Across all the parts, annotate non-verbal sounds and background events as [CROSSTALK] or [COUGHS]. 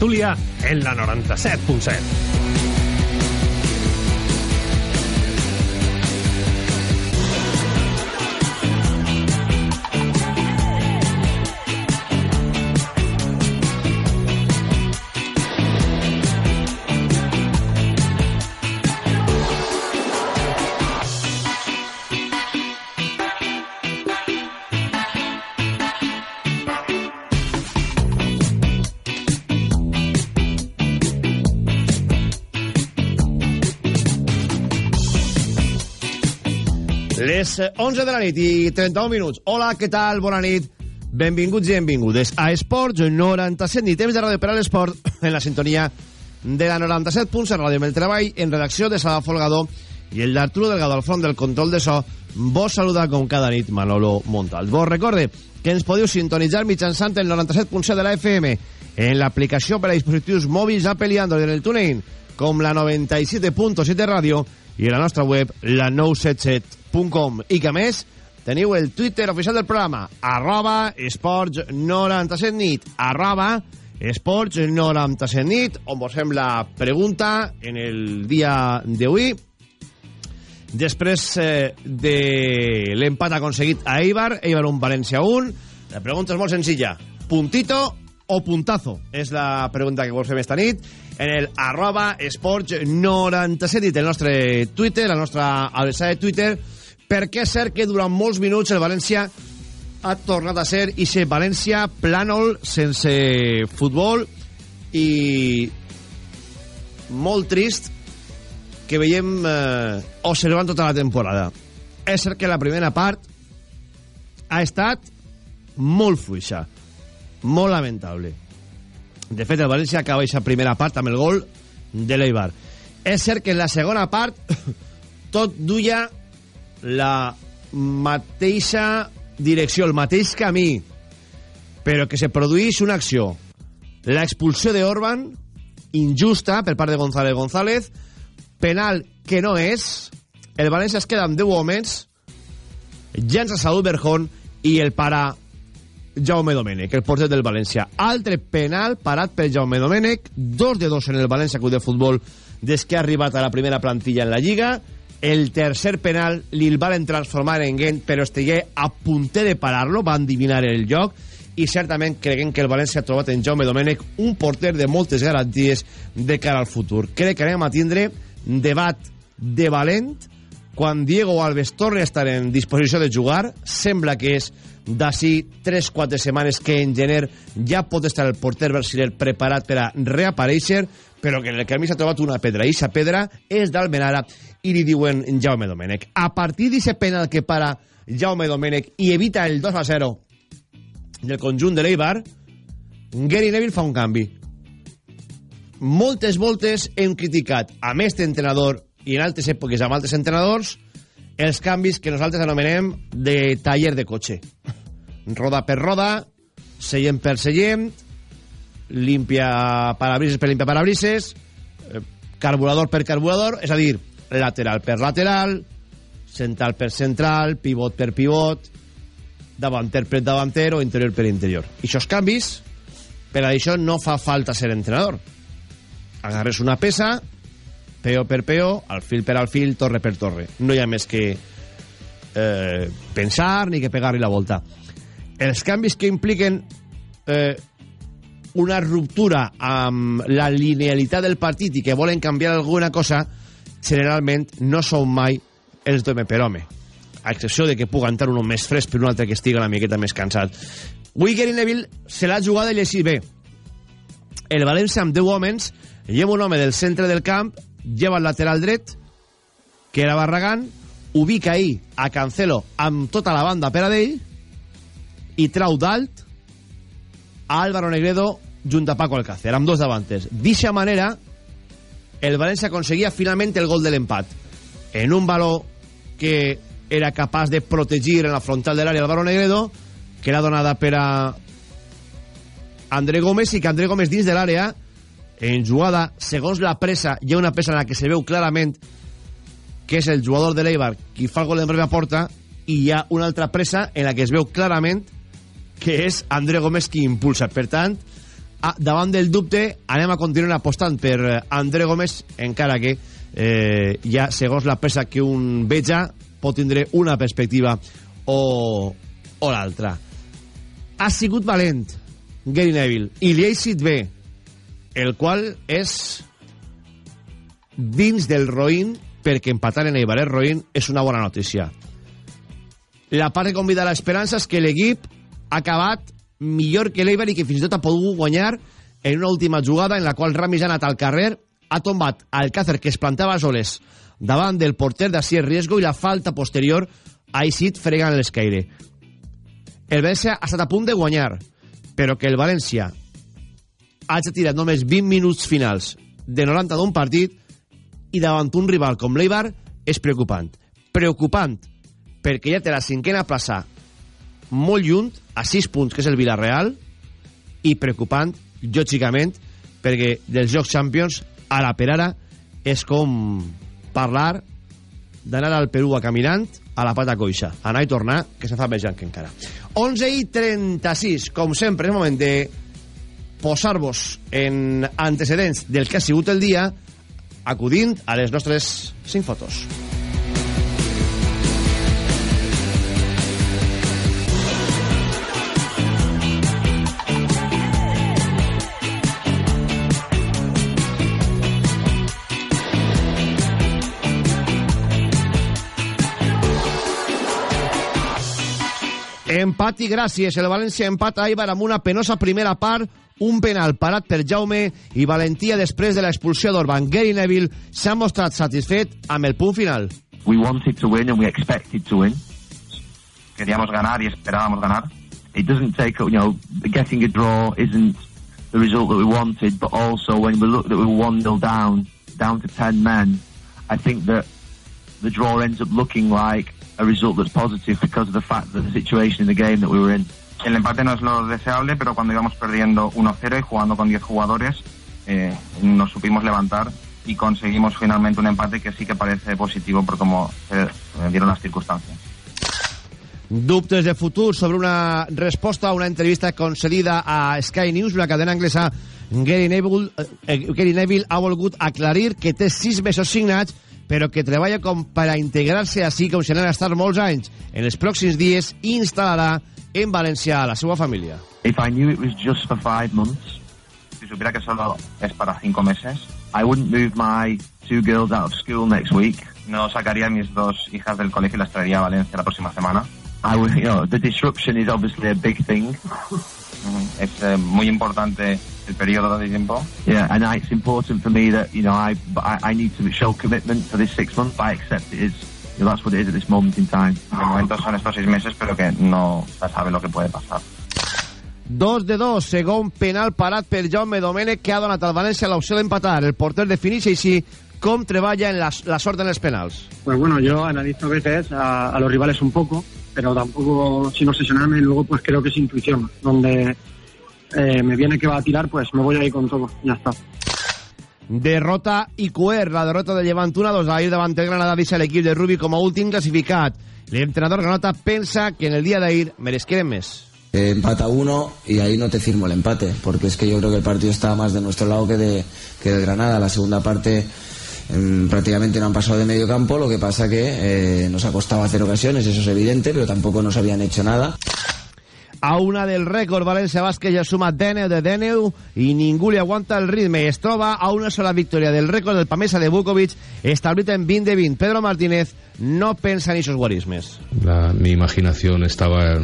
Tulia en la 97.7. Les 11 de la nit i 31 minuts. Hola, què tal? Bona nit. Benvinguts i benvingudes a Esports 97, ni temps de ràdio per a l'esport, [COUGHS] en la sintonia de la 97 punts, en ràdio amb el treball, en redacció de Sala Folgado i el d'Arturo Delgado al front del control de so. Vos saluda com cada nit Manolo Montal. Vos recorde que ens podeu sintonitzar mitjançant el 97.7 de la FM en l'aplicació per a dispositius mòbils Apple i Android en el TuneIn com la 97.7 ràdio i la nostra web la 977.com i que més teniu el Twitter oficial del programa arroba esports 97 nit arroba esports 97 nit on vos fem la pregunta en el dia d'avui. Després eh, de l'empat aconseguit a Eibar Eibar un València 1 la pregunta és molt senzilla. Puntito o puntazo? És la pregunta que vos fem esta nit en el arroba esports 97 dit el nostre Twitter, la nostra adreçada de Twitter, perquè és cert que durant molts minuts el València ha tornat a ser i ser València plànol sense futbol i molt trist que veiem eh, observant tota la temporada. És cert que la primera part ha estat molt fluixa, molt lamentable. De fet, el València acaba aquesta primera part amb el gol de l'Eibar. És cert que en la segona part [COUGHS] tot duia la mateixa direcció, el mateix camí, però que se produís una acció. L'expulsió d'Orban, injusta per part de González González, penal que no és, el València es queda amb 10 homes, llença Saúl Berjón i el para Jaume Domènech, el porter del València. Altre penal parat per Jaume Domènech, dos de dos en el València Club de Futbol des que ha arribat a la primera plantilla en la Lliga. El tercer penal li el van transformar en Gent, però estigué a punter de parar-lo, va endivinar el lloc i certament creguem que el València ha trobat en Jaume Domènech un porter de moltes garanties de cara al futur. Crec que anem a tindre debat de valent quan Diego Alves torni a estar en disposició de jugar, sembla que és d'ací 3-4 setmanes que en gener ja pot estar el porter brasiler preparat per a reaparèixer, però que en el camí s'ha trobat una pedra. I pedra és d'Almenara i li diuen Jaume Domènech. A partir d'aquest penal que para Jaume Domènech i evita el 2-0 del conjunt de l'Eibar, Gary Neville fa un canvi. Moltes voltes hem criticat a més entrenador i en altres èpoques amb altres entrenadors els canvis que nosaltres anomenem de taller de cotxe. Roda per roda, seient per seient, limpia parabrises per limpia parabrises, eh, carburador per carburador, és a dir, lateral per lateral, central per central, pivot per pivot, davanter per davanter o interior per interior. I aquests canvis, per això no fa falta ser entrenador. Agarres una peça, peo per peo, al fil per al fil, torre per torre. No hi ha més que eh, pensar ni que pegar-li la volta. Els canvis que impliquen eh, una ruptura amb la linealitat del partit i que volen canviar alguna cosa, generalment no són mai els d'home per home. A excepció de que puga entrar un més fresc per un altre que estigui una miqueta més cansat. Wicker i Neville se l'ha jugat de llegir bé. El València amb 10 homes lleva un home del centre del camp lleva el lateral dret, que era Barragán, ubica ahí a Cancelo amb tota la banda per a d'ell i trau dalt Álvaro Negredo junt a Paco Alcácer, amb dos davantes. D'eixa manera, el València aconseguia finalment el gol de l'empat. En un valor que era capaç de protegir en la frontal de l'àrea Álvaro Negredo, que era donada per a André Gómez i que André Gómez dins de l'àrea en jugada, segons la pressa, hi ha una pressa en la que se veu clarament que és el jugador de l'Eibar qui fa el gol en pròpia porta i hi ha una altra pressa en la que es veu clarament que és André Gómez qui impulsa. Per tant, davant del dubte anem a continuar apostant per eh, André Gómez encara que eh, ja segons la pressa que un veja pot tindre una perspectiva o, o l'altra ha sigut valent Gary Neville i li ha eixit bé el qual és dins del roïn perquè empatar en Eibar és roïn és una bona notícia la part que convida l'esperança és que l'equip ha acabat millor que l'Eibar i que fins i tot ha pogut guanyar en una última jugada en la qual Ramis ha anat al carrer, ha tombat Alcácer que es plantava soles davant del porter d'Asier Riesgo i la falta posterior ha eixit fregant l'escaire. El València ha estat a punt de guanyar, però que el València hagi tirat només 20 minuts finals de 90 d'un partit i davant un rival com l'Eibar és preocupant. Preocupant perquè ja té la cinquena plaça molt lluny, a 6 punts, que és el Villarreal, i preocupant, lògicament, perquè dels Jocs Champions, ara per ara, és com parlar d'anar al Perú a caminant a la pata coixa. Anar i tornar, que se fa més que encara. 11 i 36, com sempre, és moment de posar-vos en antecedents del que ha sigut el dia, acudint a les nostres 5 fotos. Empat i gràcies. El València empata a Ibar amb una penosa primera part, un penal parat per Jaume i valentia després de l'expulsió d'Orban. Gary Neville s'ha mostrat satisfet amb el punt final. We wanted to win and we expected to win. Queríamos ganar y esperábamos ganar. It doesn't take, you know, getting a draw isn't the result that we wanted, but also when we look that we were 1-0 down, down to 10 men, I think that the draw ends up looking like a result that's positive because of the fact that the situation in the game that we were in. El empate no es lo deseable, pero cuando íbamos perdiendo 1-0 y jugando con 10 jugadores, eh, nos supimos levantar y conseguimos finalmente un empate que sí que parece positivo por cómo se dieron las circunstancias. Dubtes de futur sobre una resposta a una entrevista concedida a Sky News, la cadena anglesa Gary Neville, eh, Gary Neville ha volgut aclarir que té sis mesos signats però que treballa com per a integrar-se així com si anara a estar molts anys. En els pròxims dies instal·larà en València a la seva família. If I knew it was just for five months, Si supiera que solo es para cinco meses, I wouldn't move my two girls out of school next week. no sacaría mis dos hijas del colegio y las traería a Valencia la próxima semana. I would, you know, the disruption is obviously a big thing. Ujú. [LAUGHS] Es eh, muy importante el periodo de tiempo Yeah, and it's important for me that you know I I, I need to show commitment for this six months. I accept it is. You know, that's what it is at this moment in time. De momento son estos seis meses, pero que no se sabe lo que puede pasar. Dos de dos, segon penal parat per Jaume Domènech, que ha donat al València l'opció d'empatar. El porter defineix així com treballa en la, la sort en els penals. Pues bueno, yo analizo a veces a, a los rivales un poco, pero tampoco sin obsesionarme. y Luego, pues creo que es intuición. Donde eh, me viene que va a tirar, pues me voy a ir con todo. Ya está. Derrota i Cuer, la derrota de Llevant 1-2 d'ahir davant el Granada deixa l'equip de Rubi com a últim classificat. L'entrenador Granota pensa que en el dia d'ahir meresqueren més. Eh, empata uno y ahí no te firmo el empate, porque es que yo creo que el partido estaba más de nuestro lado que de, que de Granada. La segunda parte em, prácticamente no han pasado de medio campo, lo que pasa que eh, nos ha costado hacer ocasiones, eso es evidente, pero tampoco nos habían hecho nada. A una del rècord, València Bàsquet ja suma Deneu de Deneu i ningú li aguanta el ritme. Es troba a una sola victòria del rècord del Pamesa de Vukovic, establit en 20 de 20. Pedro Martínez no pensa en esos guarismes. Mi imaginación estaba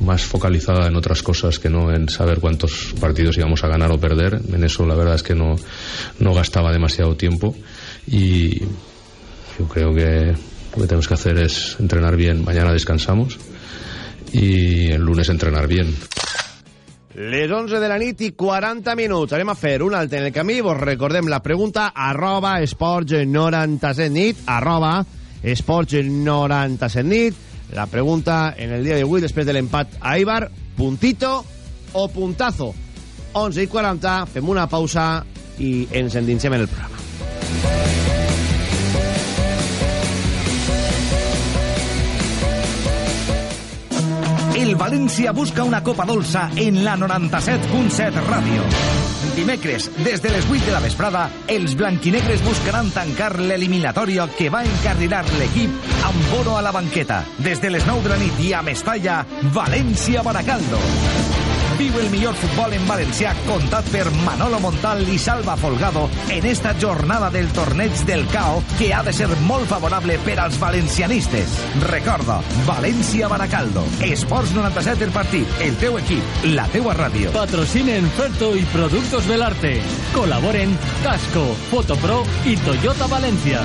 más focalizada en otras cosas que no en saber cuántos partidos íbamos a ganar o perder. En eso la verdad es que no, no gastaba demasiado tiempo y yo creo que lo que tenemos que hacer es entrenar bien. Mañana descansamos y el lunes entrenar bien. Les 11 de la nit i 40 minuts. Anem a fer un altre en el camí. Vos recordem la pregunta arroba esports 97 nit arroba esports 97 nit. La pregunta en el dia d'avui, després de l'empat a Ibar, puntito o puntazo? 11 i 40, fem una pausa i ens endinsem en el programa. El València busca una copa dolça en la 97.7 ràdio. Dimecres, des de les 8 de la vesprada, els blanquinegres buscaran tancar l'eliminatòria que va encarrilar l'equip amb Boro a la banqueta. Des de les 9 de la nit i a Mestalla, València-Baracaldo. Viu el millor futbol en valencià contat per Manolo Montal i Salva Folgado en esta jornada del torneig del CAO que ha de ser molt favorable per als valencianistes. Recorda, València-Baracaldo. Esports 97 el partit, el teu equip, la teua ràdio. Patrocinen Ferto y Productos del Arte. Colaboren Casco, Fotopro y Toyota Valencia.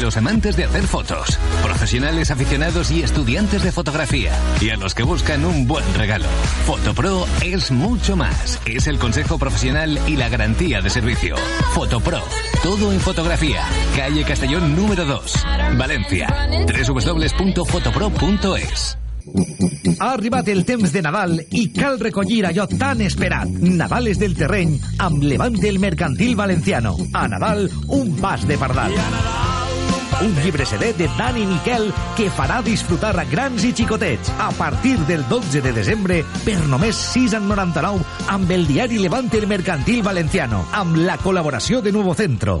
Los amantes de hacer fotos, profesionales aficionados y estudiantes de fotografía, y a los que buscan un buen regalo. Fotopro es mucho más. Es el consejo profesional y la garantía de servicio. Fotopro, todo en fotografía. Calle Castellón número 2, Valencia. www.fotopro.es. Ha arribat el temps de Nadal i cal recollir allò tan esperat. Nadales del terreny amb Levant del Mercantil Valenciano. A Nadal, un pas de pardal. Un llibre CD de Dani Miquel que farà disfrutar a grans i a partir del 12 de desembre per només 6,99 amb el diari Levant el Mercantil Valenciano amb la col·laboració de Nuevo Centro.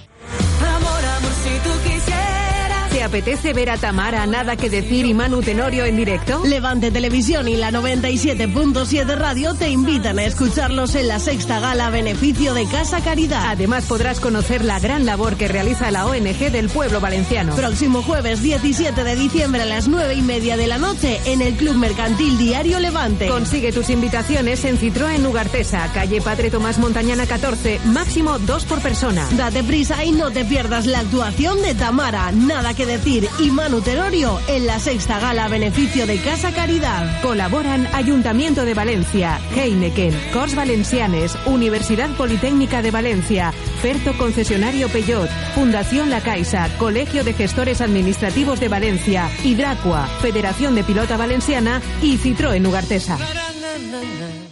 apetece ver a Tamara, Nada que Decir y Manu Tenorio en directo? Levante Televisión y la 97.7 Radio te invitan a escucharlos en la sexta gala beneficio de Casa Caridad. Además podrás conocer la gran labor que realiza la ONG del pueblo valenciano. Próximo jueves 17 de diciembre a las 9 y media de la noche en el Club Mercantil Diario Levante. Consigue tus invitaciones en Citroën Ugartesa, calle Padre Tomás Montañana 14, máximo dos por persona. Date prisa y no te pierdas la actuación de Tamara, Nada que Decir y Manu Tenorio en la sexta gala beneficio de Casa Caridad. Colaboran Ayuntamiento de Valencia, Heineken, Cors Valencianes, Universidad Politécnica de Valencia, Ferto Concesionario Peyot, Fundación La Caixa, Colegio de Gestores Administrativos de Valencia, Hidracua, Federación de Pilota Valenciana y Citroën Ugartesa.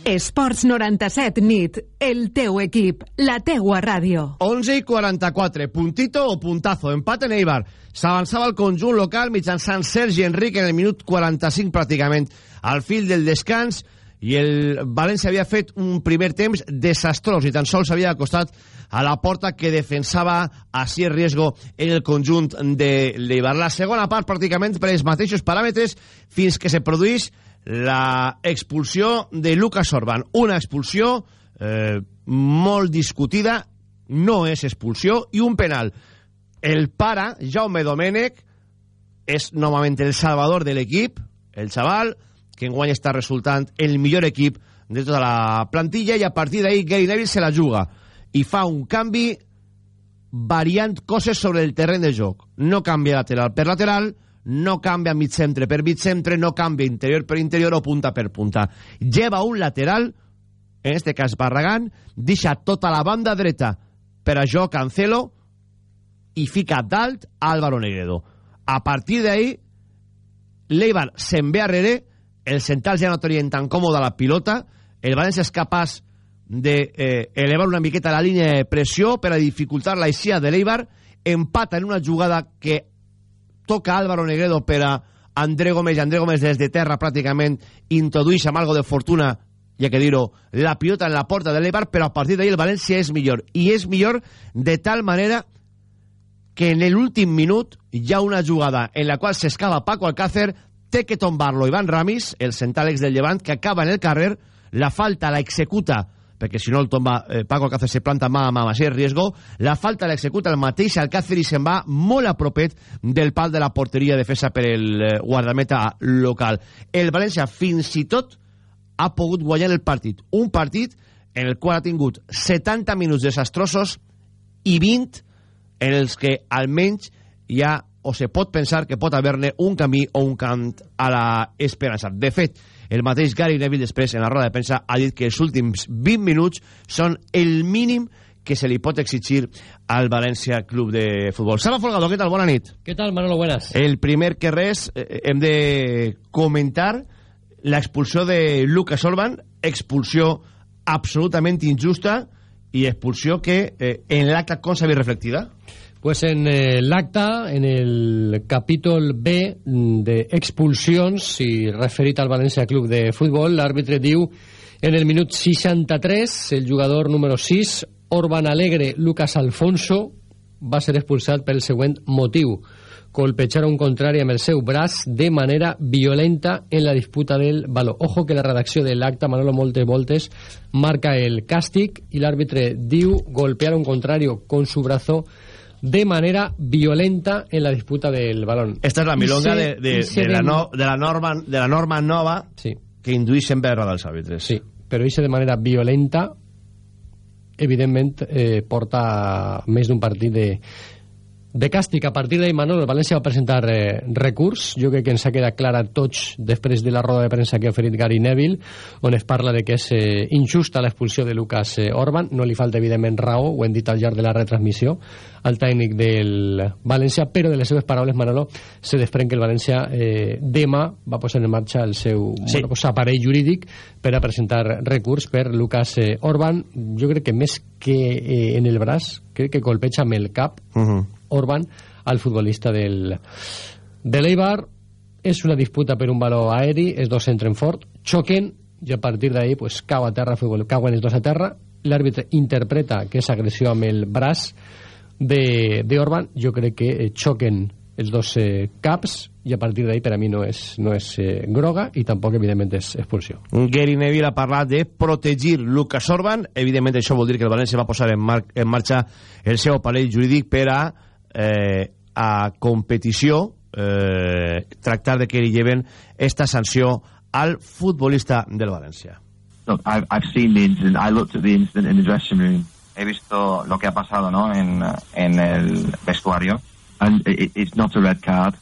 Esports 97 nit, el teu equip, la teua ràdio. 11 i 44, puntito o puntazo, empat en Eibar. S'avançava el conjunt local mitjançant Sergi Enric en el minut 45 pràcticament al fil del descans i el València havia fet un primer temps desastrós i tan sols havia acostat a la porta que defensava a Sier Riesgo en el conjunt de l'Eibar. La segona part pràcticament per els mateixos paràmetres fins que se produís la expulsió de Lucas Orban. Una expulsió eh, molt discutida, no és expulsió, i un penal. El pare, Jaume Domènech, és novament el salvador de l'equip, el xaval, que enguany està resultant el millor equip de tota la plantilla, i a partir d'ahir Gary Neville se la juga i fa un canvi variant coses sobre el terreny de joc. No canvia lateral per lateral, no canvia mig centre per mig centre, no canvia interior per interior o punta per punta. Lleva un lateral, en este cas Barragán, deixa tota la banda dreta per a jo Cancelo i fica dalt Álvaro Negredo. A partir d'ahí, l'Eibar se'n ve arrere, els centrals ja no tenien tan còmoda la pilota, el València és capaç d'elevar eh, una miqueta la línia de pressió per a dificultar la de l'Eibar, empata en una jugada que toca Álvaro Negredo per André Gómez i André Gómez des de terra pràcticament introdueix amb algo de fortuna ha que dir-ho, la pilota en la porta de l'Eibar, però a partir d'ahir el València és millor. I és millor de tal manera que en l'últim minut hi ha una jugada en la qual s'escava Paco Alcácer, té que tombar-lo Ivan Ramis, el centàlex del Llevant, que acaba en el carrer, la falta la executa perquè si no el tomba eh, Paco Alcácer se planta mà a mà, així riesgo, la falta l'executa el mateix Alcácer i se'n va molt a propet del pal de la porteria defesa per el eh, guardameta local. El València fins i tot ha pogut guanyar el partit. Un partit en el qual ha tingut 70 minuts desastrosos i 20 en els que almenys hi ha o se pot pensar que pot haver-ne un camí o un cant a la esperança. De fet, el mateix Gary Neville després en la roda de premsa ha dit que els últims 20 minuts són el mínim que se li pot exigir al València Club de Futbol. Sala Folgado, què tal? Bona nit. Què tal, Manolo? Buenas. El primer que res, eh, hem de comentar l'expulsió de Lucas Orban, expulsió absolutament injusta i expulsió que eh, en l'acte com s'havia reflectida? Pues en eh, l'acta, en el capítol B de expulsions, i referit al València Club de Futbol, l'àrbitre diu en el minut 63, el jugador número 6, Orban Alegre Lucas Alfonso, va ser expulsat pel següent motiu colpejar un contrari amb el seu braç de manera violenta en la disputa del baló. Ojo que la redacció de l'acte, Manolo moltes voltes, marca el càstig i l'àrbitre diu golpear un contrari con su brazo de manera violenta en la disputa del balón. Esta es la milonga se, de, de, de, la no, de, la norma, de la norma nova sí. que indueix sempre a dels àrbitres. Sí, però dice de manera violenta evidentment eh, porta més d'un partit de de càstig. A partir d'ahir, Manolo, el València va presentar eh, recurs. Jo crec que ens ha quedat clara a tots després de la roda de premsa que ha oferit Gary Neville, on es parla de que és eh, injusta l'expulsió de Lucas eh, Orban. No li falta, evidentment, raó, ho hem dit al llarg de la retransmissió, al tècnic del València, però de les seves paraules, Manolo, se desprèn que el València eh, demà va posar en marxa el seu sí. bueno, pues, aparell jurídic per a presentar recurs per Lucas eh, Orban. Jo crec que més que eh, en el braç, crec que colpeja amb el cap, uh -huh Orban al futbolista del, de l'Eibar. És una disputa per un valor aeri, els dos entren fort, xoquen, i a partir d'ahir pues, cau a terra, cauen els dos a terra, l'àrbitre interpreta que és agressió amb el braç d'Orban, jo crec que eh, xoquen els dos eh, caps i a partir d'ahir per a mi no és, no és eh, groga i tampoc evidentment és expulsió. Gary Neville ha parlat de protegir Lucas Orban. Evidentment això vol dir que el València va posar en, mar en marxa el seu aparell jurídic per a eh, a competició eh, tractar de que li lleven esta sanció al futbolista del València. Look, I've, I've seen the incident. I looked at the incident in the dressing room. He visto lo que ha pasado, ¿no? En, en el vestuario. And it, it's not a red card.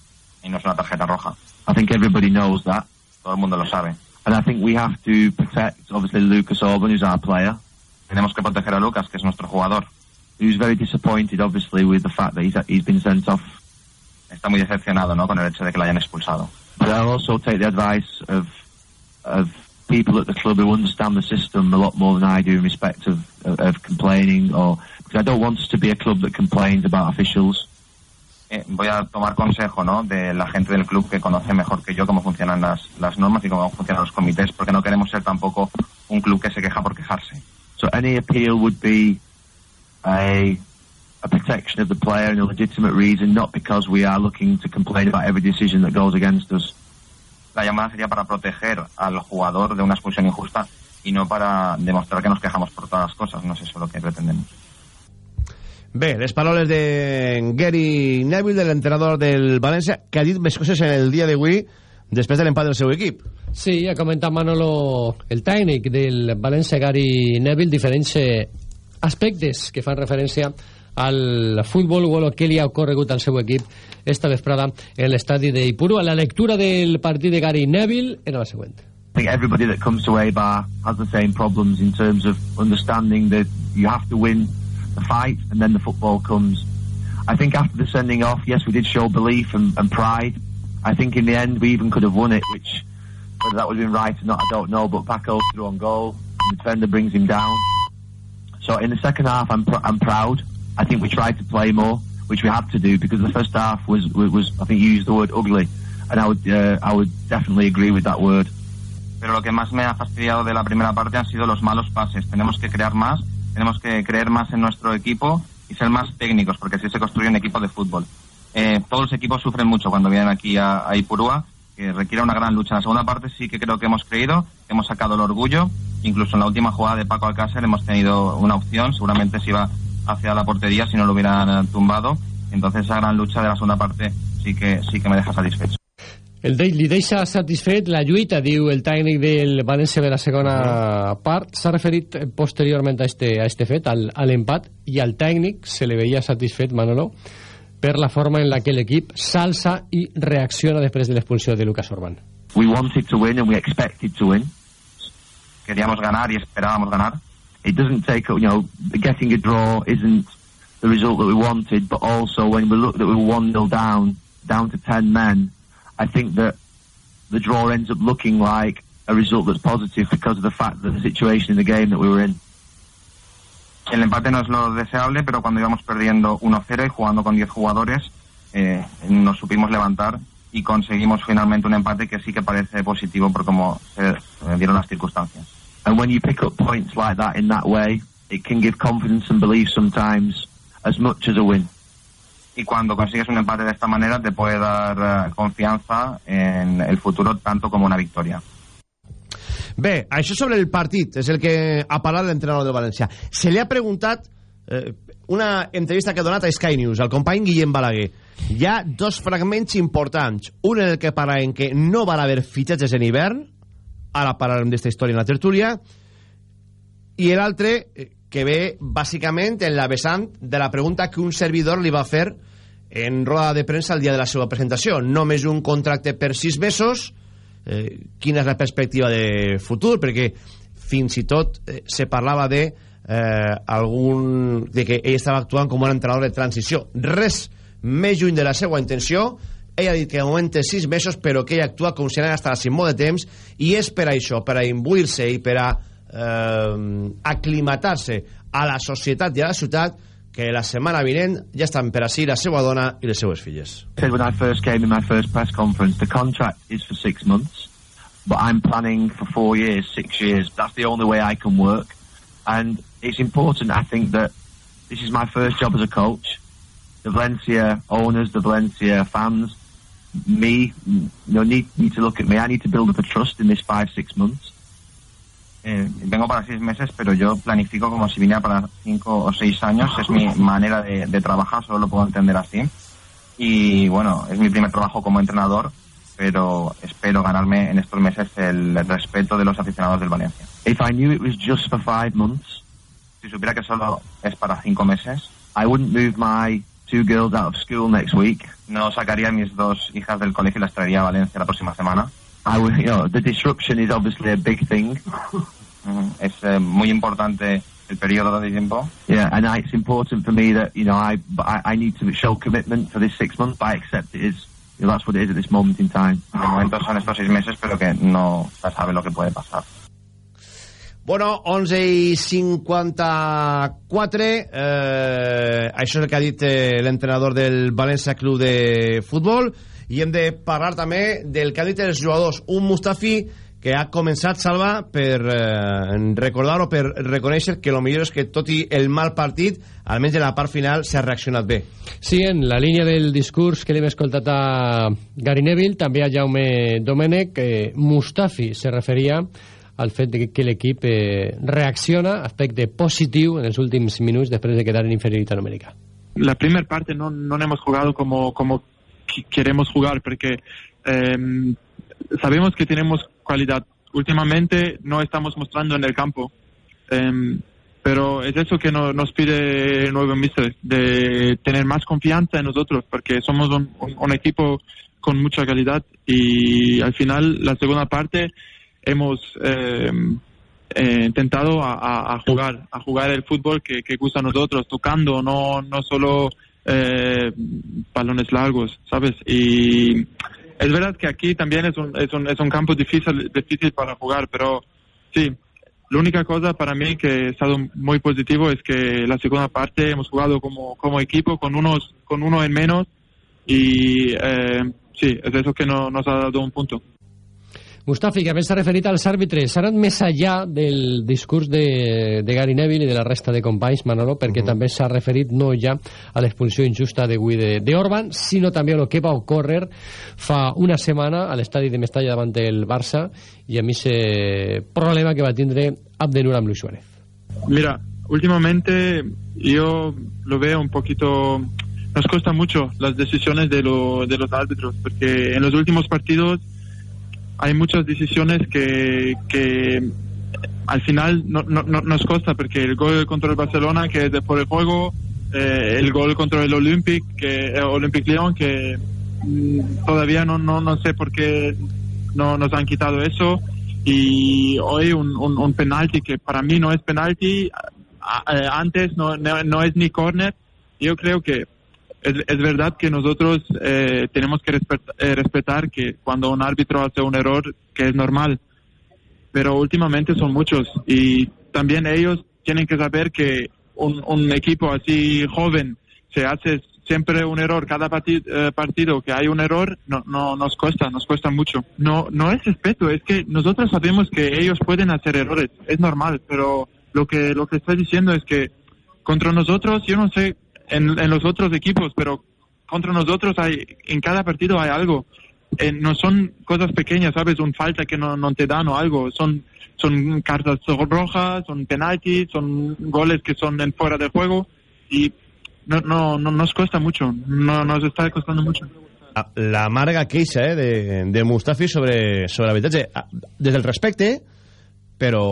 Y no es una tarjeta roja. I think everybody knows that. Todo el mundo lo sabe. And I think we have to protect, obviously, Lucas Orban, who's our player. Tenemos que proteger a Lucas, que es nuestro jugador. He was very disappointed, obviously, with the fact that he's, he's been sent off. Está muy decepcionado, ¿no? Con el hecho de que lo hayan expulsado. But I also take the advice of of people at the club who understand the system a lot more than I do in respect of of, of complaining or because I don't want us to be a club that complains about officials. Eh, voy a tomar consejo ¿no? de la gente del club que conoce mejor que yo cómo funcionan las, las normas y cómo funcionan los comités, porque no queremos ser tampoco un club que se queja por quejarse. So any appeal would be a a protection of the player and a legitimate reason, not because we are looking to complain about every decision that goes against us. La llamada sería para proteger al jugador de una expulsión injusta y no para demostrar que nos quejamos por todas las cosas. No es eso lo que pretendemos. Bé, les paraules de Gary Neville, de l'entrenador del València, que ha dit més coses en el dia d'avui després de l'empat del seu equip. Sí, ha comentat Manolo, el tècnic del València, Gary Neville, diferents aspectes que fan referència al futbol que li ha ocorregut al seu equip esta vesprada en l'estadi. La lectura del partit de Gary Neville era la següent. I think everybody that comes to Eibar has the same problems in terms of understanding that you have to win the fight and then the football comes. I think after the sending off, yes, we did show belief and, and pride. I think in the end we even could have won it, which whether that would have been right or not, I don't know. But Paco threw on goal, the defender brings him down. So in the second half, I'm pr- I'm proud. I think we tried to play more, which we had to do because the first half was was I think you used the word ugly, and I would uh, I would definitely agree with that word. pero lo que más me ha fastidiado de la primera parte han sido los malos pases. Tenemos que crear más, tenemos que creer más en nuestro equipo y ser más técnicos, porque así se construye un equipo de fútbol. Eh, todos los equipos sufren mucho cuando vienen aquí a, a Ipurúa, que requiere una gran lucha. En la segunda parte sí que creo que hemos creído, hemos sacado el orgullo, incluso en la última jugada de Paco Alcácer hemos tenido una opción, seguramente se iba hacia la portería si no lo hubieran eh, tumbado. Entonces esa gran lucha de la segunda parte sí que, sí que me deja satisfecho. El de li deixa satisfet la lluita, diu el tècnic del València de la segona part. S'ha referit posteriorment a este, a este fet, al, a l'empat, i al tècnic se le veia satisfet, Manolo, per la forma en la que l'equip s'alça i reacciona després de l'expulsió de Lucas Orban. We wanted to win and we expected to win. Queríamos ganar y esperábamos ganar. It doesn't take, you know, getting a draw isn't the result that we wanted, but also when we look that we were 1-0 down, down to 10 men, I think that the draw ends up looking like a result that's positive because of the fact that the situation in the game that we were in. El empate no es lo deseable, pero cuando íbamos perdiendo 1-0 y jugando con 10 jugadores, eh, nos supimos levantar y conseguimos finalmente un empate que sí que parece positivo por cómo se dieron las circunstancias. And when you pick up points like that in that way, it can give confidence and belief sometimes as much as a win. Y cuando consigues un empate de esta manera te puede dar eh, confianza en el futuro tanto como una victoria. Bé, això sobre el partit és el que ha parlat l'entrenador del València. Se li ha preguntat eh, una entrevista que ha donat a Sky News al company Guillem Balaguer. Hi ha dos fragments importants. Un en el que parla en que no van haver fitxatges en hivern, ara parlarem d'esta història en la tertúlia, i l'altre eh, que ve bàsicament en la vessant de la pregunta que un servidor li va fer en roda de premsa el dia de la seva presentació. Només un contracte per sis mesos, eh, quina és la perspectiva de futur, perquè fins i tot eh, se parlava de eh, algun de que ell estava actuant com un entrenador de transició. Res més lluny de la seva intenció, ell ha dit que de moment té sis mesos, però que ell actua com si anés estar sin molt de temps, i és per això, per a imbuir-se i per a eh, aclimatar-se a la societat i a la ciutat, que la setmana vinent ja estan per ací la seva dona i les seues filles. when I first came in my first press conference, the contract is for six months, but I'm planning for four years, six years. That's the only way I can work. And it's important, I think, that this is my first job as a coach. The Valencia owners, the Valencia fans, me, you know, need, need to look at me. I need to build up a trust in this five, six months. Eh, vengo para seis meses, pero yo planifico como si viniera para cinco o seis años. Es mi manera de, de trabajar, solo lo puedo entender así. Y bueno, es mi primer trabajo como entrenador, pero espero ganarme en estos meses el respeto de los aficionados del Valencia. If I knew it was just for five months, Si supiera que solo es para cinco meses, I wouldn't move my two girls out of school next week. no sacaría a mis dos hijas del colegio y las traería a Valencia la próxima semana. I would, you know, the disruption is obviously a big thing. Es eh, muy importante el periodo de tiempo. Yeah, and I, it's important for me that you know I, I I need to show commitment for this six months. But I accept it is you know, that's what it is at this moment in time. De momento son estos seis meses, pero que no se sabe lo que puede pasar. Bueno, 11 i 54, eh, això és el que ha dit eh, l'entrenador del València Club de Futbol, i hem de parlar també del que han dit els jugadors. Un Mustafi que ha començat, Salva, per eh, recordar o per reconèixer que el millor és que, tot i el mal partit, almenys en la part final s'ha reaccionat bé. Sí, en la línia del discurs que li hem escoltat a Gary Neville, també a Jaume Domènech, eh, Mustafi se referia al fet de que l'equip eh, reacciona, aspecte positiu en els últims minuts després de quedar en inferioritat numérica. la primera parte no, no hemos jugado como, como queremos jugar porque em, sabemos que tenemos cualidad. Últimamente no estamos mostrando en el campo, em, pero es eso que no- nos pide el nuevo mister, de tener más confianza en nosotros porque somos un, equipo con mucha calidad y al final la segunda parte hemos em, eh, intentado a jugar, a jugar el fútbol que, que gusta a nosotros, tocando, no, no solo eh, balones largos, ¿sabes? Y es verdad que aquí también es un, es un, es un campo difícil, difícil para jugar, pero sí, la única cosa para mí que ha estado muy positivo es que la segunda parte hemos jugado como, como equipo con unos, con uno en menos y eh, sí, es eso que no, nos ha dado un punto. Mustafi, que a més s'ha referit als àrbitres, s'ha anat més allà del discurs de, de Gary Neville i de la resta de companys, Manolo, perquè uh -huh. també s'ha referit no ja a l'expulsió injusta d'avui de, de Orban, sinó també a lo que va ocórrer fa una setmana a l'estadi de Mestalla davant del Barça i a mi ese problema que va tindre Abdenur amb Luis Suárez. Mira, últimamente yo lo veo un poquito nos cuesta mucho las decisiones de, lo, de los árbitros, porque en los últimos partidos hay muchas decisiones que, que al final no, no, nos costa porque el gol contra el Barcelona que es de por el juego eh, el gol contra el Olympic que eh, Olympic Lyon que mm, todavía no, no no sé por qué no nos han quitado eso. Y hoy un, un, un penalti que para mí no es penalti antes no, no, no es ni corner yo creo que es, verdad que nosotros eh, tenemos que eh, respetar, que cuando un árbitro hace un error, que es normal, pero últimamente son muchos y también ellos tienen que saber que un, equipo así joven se hace siempre un error. Cada eh, partido que hay un error no, no nos cuesta nos cuesta mucho. No no es respeto es que nosotros sabemos que ellos pueden hacer errores es normal pero lo que lo que estoy diciendo es que contra nosotros yo no sé en, en los otros equipos, pero contra nosotros hay, en cada partido hay algo. Eh, no son cosas pequeñas, ¿sabes? Un falta que no, no te dan o algo. Son, son cartas rojas, son penaltis, son goles que son en fuera de juego y no, no, no nos cuesta mucho, no nos está costando mucho. La amarga queixa eh, de, de Mustafi sobre, sobre l'habitatge. Ah, des del respecte, però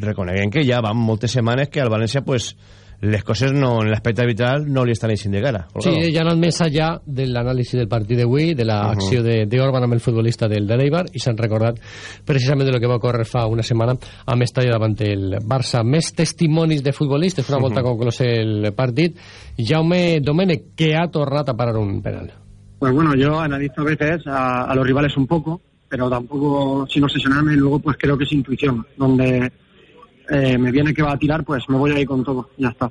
reconeguem que ja van moltes setmanes que al València pues, les coses no, en l'aspecte vital no li estan eixint de cara. Sí, ja han anat més allà de l'anàlisi del partit d'avui, de l'acció uh -huh. d'Orban amb el futbolista del de l'Eibar, i s'han recordat precisament de lo que va ocórrer fa una setmana a Mestalla davant el Barça. Més testimonis de futbolistes, una volta uh -huh. conclòs el partit. Jaume Domènech, que ha tornat a parar un penal. Pues bueno, yo analizo a veces a, a los rivales un poco, pero tampoco sin obsesionarme, luego pues creo que es intuición, donde eh, me viene que va a tirar, pues me voy a ir con todo, ya está.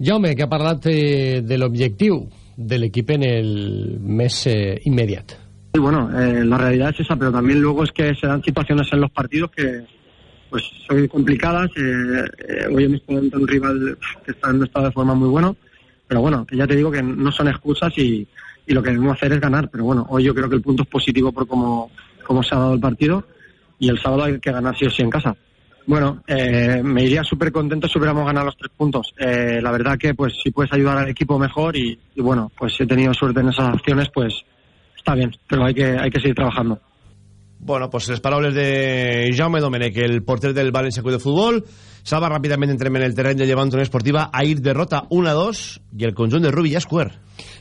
Jaume, que ha parlat eh, de l'objectiu del equipo en el mes eh, inmediato. Sí, bueno, eh, la realidad es esa, pero también luego es que se dan situaciones en los partidos que pues son complicadas. Eh, eh, hoy hemos ante un rival que está en un estado de forma muy bueno, pero bueno, que ya te digo que no son excusas y, y lo que debemos hacer es ganar. Pero bueno, hoy yo creo que el punto es positivo por cómo, cómo se ha dado el partido y el sábado hay que ganar sí o sí en casa. Bueno, eh, me iría súper contento si hubiéramos ganado los tres puntos. Eh, la verdad que pues si puedes ayudar al equipo mejor y, y, bueno, pues si he tenido suerte en esas acciones, pues está bien, pero hay que, hay que seguir trabajando. Bueno, pues les paraules de Jaume Domenech, el porter del València Club de Futbol. Salva ràpidament entrem en el terreny de Llevant Unió Esportiva. Ahir derrota 1-2 i el conjunt de Rubi ja és cuer.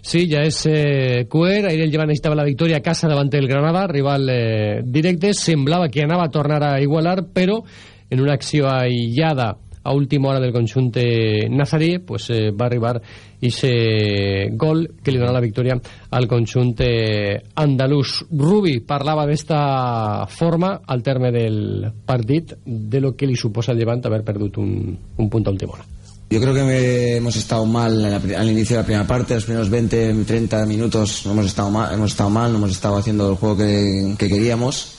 Sí, ja és eh, cuer. Ahir el Llevant necessitava la victòria a casa davant el Granada, rival eh, directe. Semblava que anava a tornar a igualar, però en una acció aïllada a última hora del conjunt nazarí pues, eh, va arribar ese gol que li dona la victòria al conjunt andalús. Rubi parlava d'esta forma al terme del partit de lo que li suposa al Llevant haver perdut un, un punt a última hora. Yo creo que hemos estado mal al inicio de la primera parte, los primeros 20, 30 minutos hemos estado mal, hemos estado mal, no hemos estado haciendo el juego que, que queríamos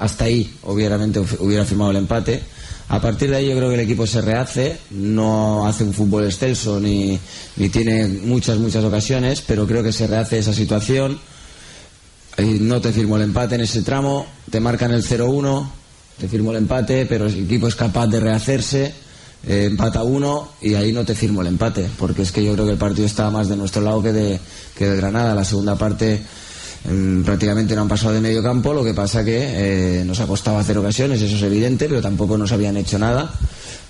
hasta ahí, obviamente, hubiera firmado el empate. A partir de ahí yo creo que el equipo se rehace, no hace un fútbol excelso ni, ni tiene muchas, muchas ocasiones, pero creo que se rehace esa situación. No te firmo el empate en ese tramo, te marcan el 0-1, te firmo el empate, pero el equipo es capaz de rehacerse, eh, empata uno y ahí no te firmo el empate, porque es que yo creo que el partido estaba más de nuestro lado que de, que de Granada. La segunda parte prácticamente no han pasado de medio campo, lo que pasa que eh, nos ha costado hacer ocasiones, eso es evidente, pero tampoco nos habían hecho nada,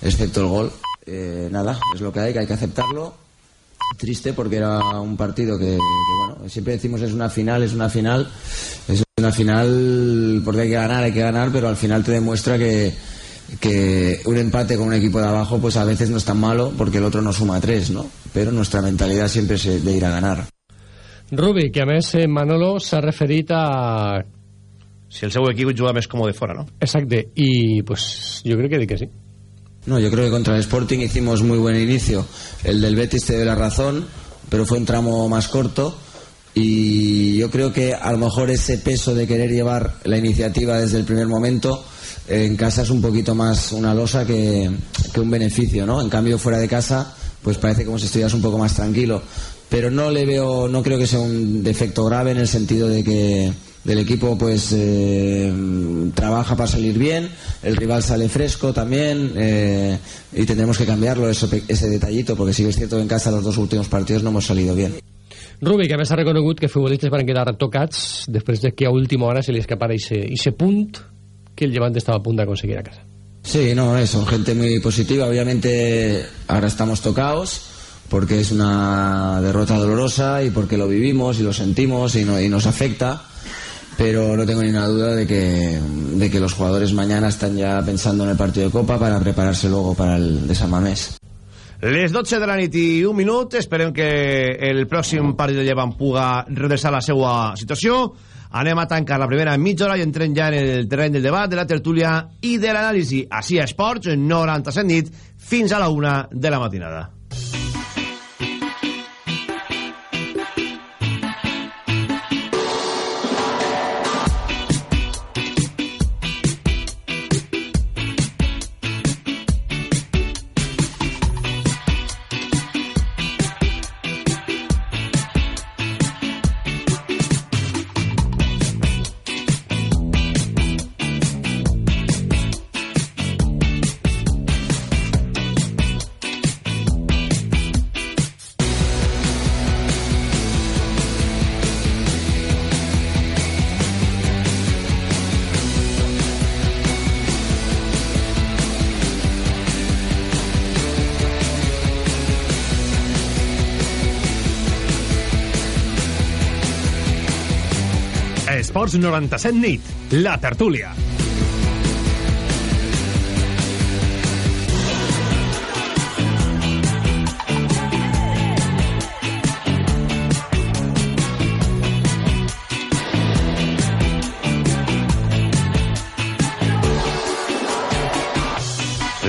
excepto el gol. Eh, nada, es lo que hay, que hay que aceptarlo. Triste porque era un partido que, bueno, siempre decimos es una final, es una final, es una final porque hay que ganar, hay que ganar, pero al final te demuestra que, que un empate con un equipo de abajo pues a veces no es tan malo porque el otro no suma tres, ¿no? Pero nuestra mentalidad siempre es de ir a ganar. Rubi, que a més eh, Manolo s'ha referit a... Si el seu equip juga més com de fora, ¿no? Exacte, y pues yo creo que di que sí. No, yo creo que contra el Sporting hicimos muy buen inicio. El del Betis te dio la razón, pero fue un tramo más corto y yo creo que a lo mejor ese peso de querer llevar la iniciativa desde el primer momento eh, en casa es un poquito más una losa que, que un beneficio, ¿no? En cambio, fuera de casa, pues parece como si estuvieras un poco más tranquilo. Pero no le veo, no creo que sea un defecto grave en el sentido de que del equipo pues eh, trabaja para salir bien, el rival sale fresco también eh, y tendremos que cambiarlo eso, ese detallito porque sí que es cierto que en casa los dos últimos partidos no hemos salido bien. Rubi, que a més ha reconegut que futbolistes van quedar tocats després de que a última hora se li escapara ese punt que el Levante estaba a punto de conseguir a casa. Sí, no, son gente muy positiva. Obviamente ahora estamos tocados porque es una derrota dolorosa y porque lo vivimos y lo sentimos y, no, y nos afecta. Pero no tengo ninguna duda de que, de que los jugadores mañana están ya pensando en el partido de Copa para prepararse luego para el de San Mamés. Les 12 de la nit i un minut. Esperem que el pròxim partit de Llevant puga redreçar la seva situació. Anem a tancar la primera mitja hora i entrem ja en el terreny del debat, de la tertúlia i de l'anàlisi. Així a Esports, 97 nit, fins a la una de la matinada. Esports 97 nit, la tertúlia.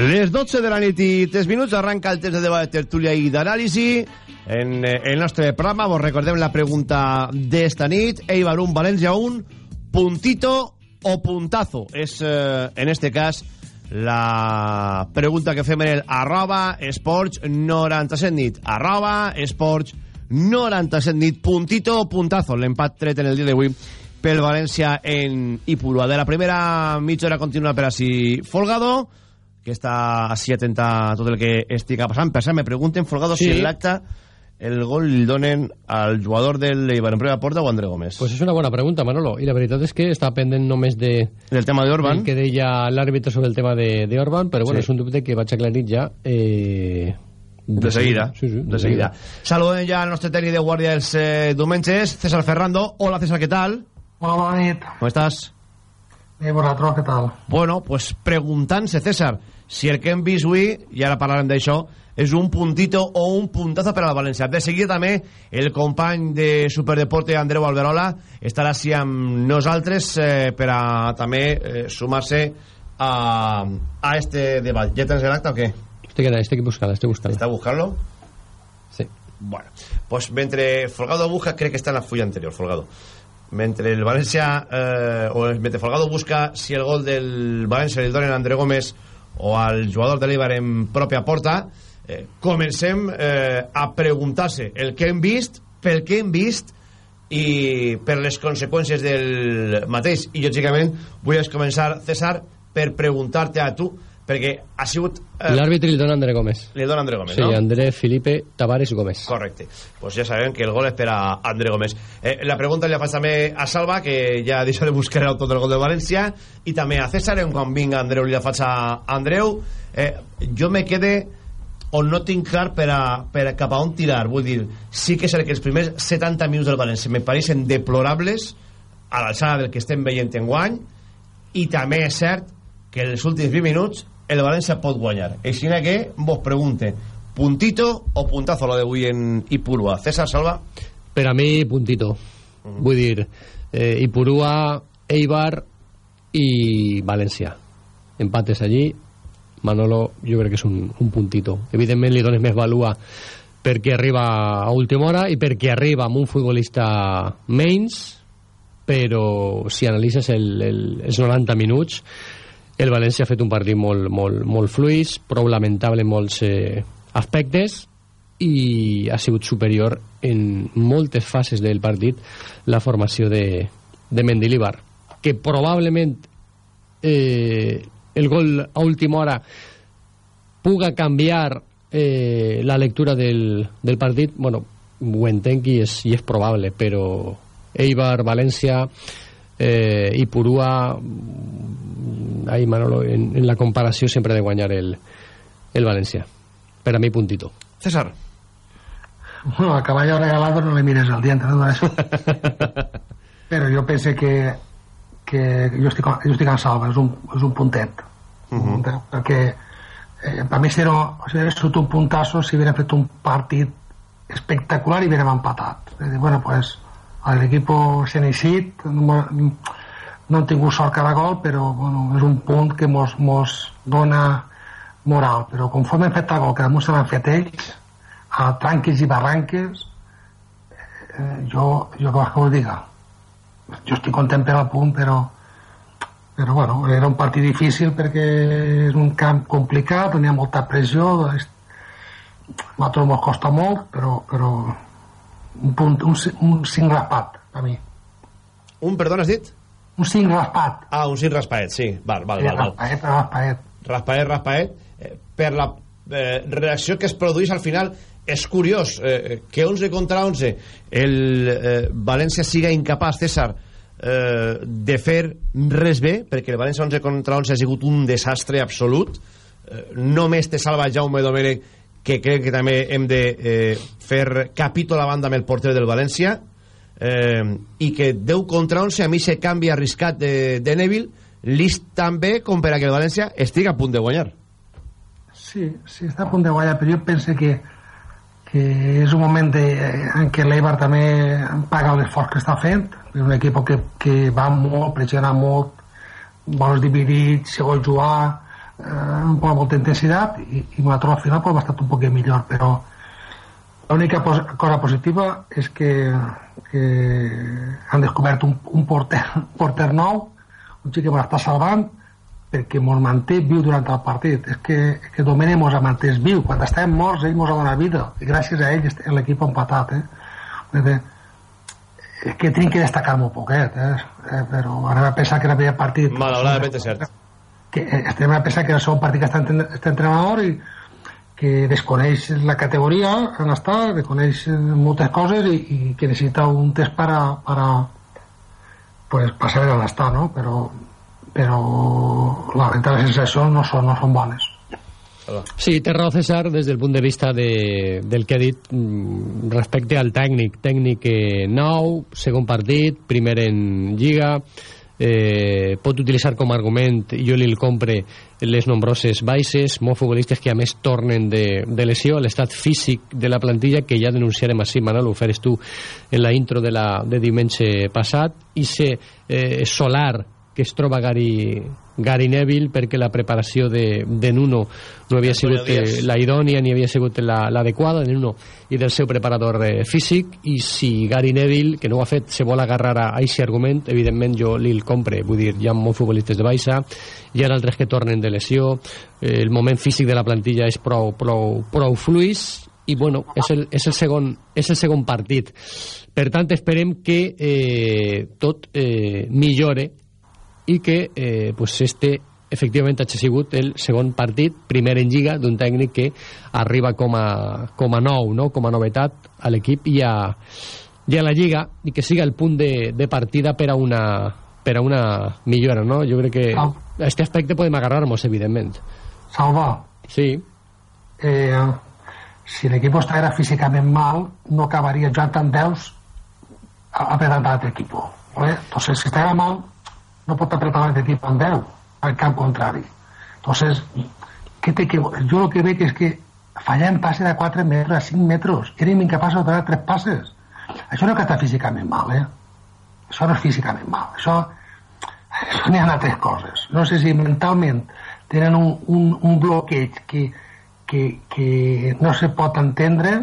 Les 12 de la nit i 3 minuts arranca el test de debat de tertúlia i d'anàlisi en eh, el nostre programa. Vos recordem la pregunta d'esta nit. Eibar 1, València 1, puntito o puntazo? És, eh, en este cas, la pregunta que fem en el arroba esports 97 nit. Arroba esports 97 nit. Puntito o puntazo? L'empat tret en el dia d'avui pel València en Ipurua. De la primera mitja hora continua per així Folgado, que està així atenta a tot el que estic passant. Per cert, me pregunten, Folgado, sí. si l'acte el gol li donen al jugador del Eibar en primera porta o André Gómez? Pues és una bona pregunta, Manolo. I la veritat és que està pendent només de... Del tema d'Orban. El que deia l'àrbitre sobre el tema d'Orban, però bueno, sí. és un dubte que vaig aclarir ja... Eh... De seguida. Sí, sí, de, de seguida. seguida. Saludem ja al nostre tècnic de guàrdia els eh, diumenges, César Ferrando. Hola, César, què tal? Hola, bona nit. Com estàs? Bé, vosaltres, què tal? Bueno, pues preguntant-se, César, si el que hem vist avui, i ara parlarem d'això, és un puntito o un puntazo per a la València. De seguida també el company de Superdeporte, Andreu Alberola, estarà així amb nosaltres eh, per a també eh, sumar-se a, a este debat. Ja tens l'acte o què? Estic, estic buscant, estic buscant. ¿Està buscant-lo? Sí. Bueno, pues mentre Folgado busca, crec que està en la fulla anterior, Folgado. Mentre el València, eh, o mentre Folgado busca si el gol del València li donen a André Gómez o al jugador de l'Ibar en pròpia porta, eh, comencem eh, a preguntar-se el que hem vist, pel que hem vist i per les conseqüències del mateix. I, lògicament, vull començar, César, per preguntar-te a tu, perquè ha sigut... Eh, L'àrbitre li dona André Gómez. Li dona André Gómez, sí, no? Sí, André Felipe Tavares Gómez. Correcte. Pues ja sabem que el gol és per a André Gómez. Eh, la pregunta li la faig també a Salva, que ja deixa de buscar el autor del gol de València, i també a César, en quan vinga Andreu li la faig a Andreu. Eh, jo me quede on no tinc clar per, a, per a cap a on tirar. Vull dir, sí que és que els primers 70 minuts del València me pareixen deplorables a l'alçada del que estem veient en guany i també és cert que en els últims 20 minuts el València pot guanyar. Així que vos pregunte, puntito o puntazo lo d'avui en Ipurua? César Salva? Per a mi, puntito. Uh -huh. Vull dir, eh, Ipurua, Eibar i València. Empates allí, Manolo jo crec que és un, un puntito. Evidentment li dones més valua perquè arriba a última hora i perquè arriba amb un futbolista menys però si analitzes el, el, els 90 minuts el València ha fet un partit molt, molt, molt fluix, prou lamentable en molts eh, aspectes i ha sigut superior en moltes fases del partit la formació de, de Mendilibar que probablement eh, el gol a última hora puga canviar eh, la lectura del, del partit bueno, ho entenc i és, i és probable però Eibar, València eh, i Purua ahí Manolo en, en la comparació sempre de guanyar el, el València per a mi puntito César Bueno, a caballo regalado no le mires el diente, ¿no? Eso. [LAUGHS] Pero yo pensé que, que jo estic, jo estic en salva, és un, és un puntet. Uh -huh. un puntet perquè eh, per mi si no, si hagués sigut un puntasso si hubiera fet un partit espectacular i hubiérem empatat. És dir, bueno, pues, l'equip Xeneixit no, no han tingut sort cada gol, però bueno, és un punt que mos, mos dona moral. Però conforme hem fet el gol, que damunt se l'han fet ells, a tranques i barranques eh, jo, jo què que us diga jo estic content per al punt però però bueno, era un partit difícil perquè és un camp complicat ha molta pressió a nosaltres ens costa molt però, però un, punt, un, un cinc raspat a mi. Un, perdona, has dit? un cinc raspat. Ah, un cinc raspaet, sí, val, val, val, val. raspaet, raspaet. Raspaet, raspaet. Eh, per la eh, reacció que es produeix al final és curiós eh, que 11 contra 11 el eh, València siga incapaç, César eh, de fer res bé perquè el València 11 contra 11 ha sigut un desastre absolut. Eh, només te salva Jaume Domènech que crec que també hem de eh, fer capítol a banda amb el porter del València. Eh, i que 10 contra 11 a mi se canvi arriscat de, de Neville list també com per a que el València estigui a punt de guanyar. Sí, sí, està a punt de guanyar però jo penso que que és un moment de, en què l'Eibar també paga l'esforç que està fent. És un equip que, que va molt, pressiona molt bols dividits, segon jugar eh, amb molta intensitat i, i nosaltres al final pues, ha estat un poc millor però l'única cosa positiva és que, que han descobert un, un porter, porter nou un xic que m'està salvant perquè mos manté viu durant el partit és que, és que Domènech mos ha mantès viu quan estem morts ell mos ha donat vida i gràcies a ell l'equip ha empatat eh? És que tinc que destacar molt poquet eh? eh? però ara a pensar que era el partit malauradament és cert que estem a pensar que era el segon partit que està este entrenador i que desconeix la categoria on està, desconeix moltes coses i, i que necessita un test per a, per a pues, saber on està no? però però la veritat les sensacions no són, no són bones Sí, té raó César des del punt de vista de, del que ha dit mm, respecte al tècnic. Tècnic eh, nou, segon partit primer en Lliga. Eh, pot utilitzar com a argument jo li el compre les nombroses baixes. Molts futbolistes que a més tornen de, de lesió l'estat físic de la plantilla que ja denunciarem així Manol, ho feres tu en la intro de, la, de diumenge passat. I ser eh, solar que es troba Gary, Gary Neville perquè la preparació de, de Nuno no havia sigut eh, la idònia ni havia sigut l'adequada la, de Nuno i del seu preparador eh, físic. I si Gary Neville, que no ho ha fet se vol agarrar a aquest argument, evidentment jo li el compre, vull dir, hi ha molts futbolistes de baixa hi ha altres que tornen de lesió. Eh, el moment físic de la plantilla és prou, prou, prou fluix i bueno, és el, és el, segon, és el segon partit. Per tant esperem que eh, tot eh, millore i que eh, pues este efectivament ha sigut el segon partit, primer en Lliga, d'un tècnic que arriba com a, com a nou, no? com a novetat a l'equip i, a, i a la Lliga, i que siga el punt de, de partida per a una, per a una millora, no? Jo crec que a este aspecte podem agarrar-nos, evidentment. Salva. Sí. Eh, si l'equip estiguera físicament mal, no acabaria jugant amb 10 a, a pedar l'altre equip. ¿vale? Entonces, si estiguera mal, no pot apretar el equip amb 10 al camp contrari. Entonces, ¿qué te, que, yo lo que veig és que fallar en passe de 4 metres, a 5 metres, érem incapaços de donar 3 passes. Això no que està físicament mal, eh? Això no és físicament mal. Això, això n'hi ha altres coses. No sé si mentalment tenen un, un, un bloqueig que, que, que no se pot entendre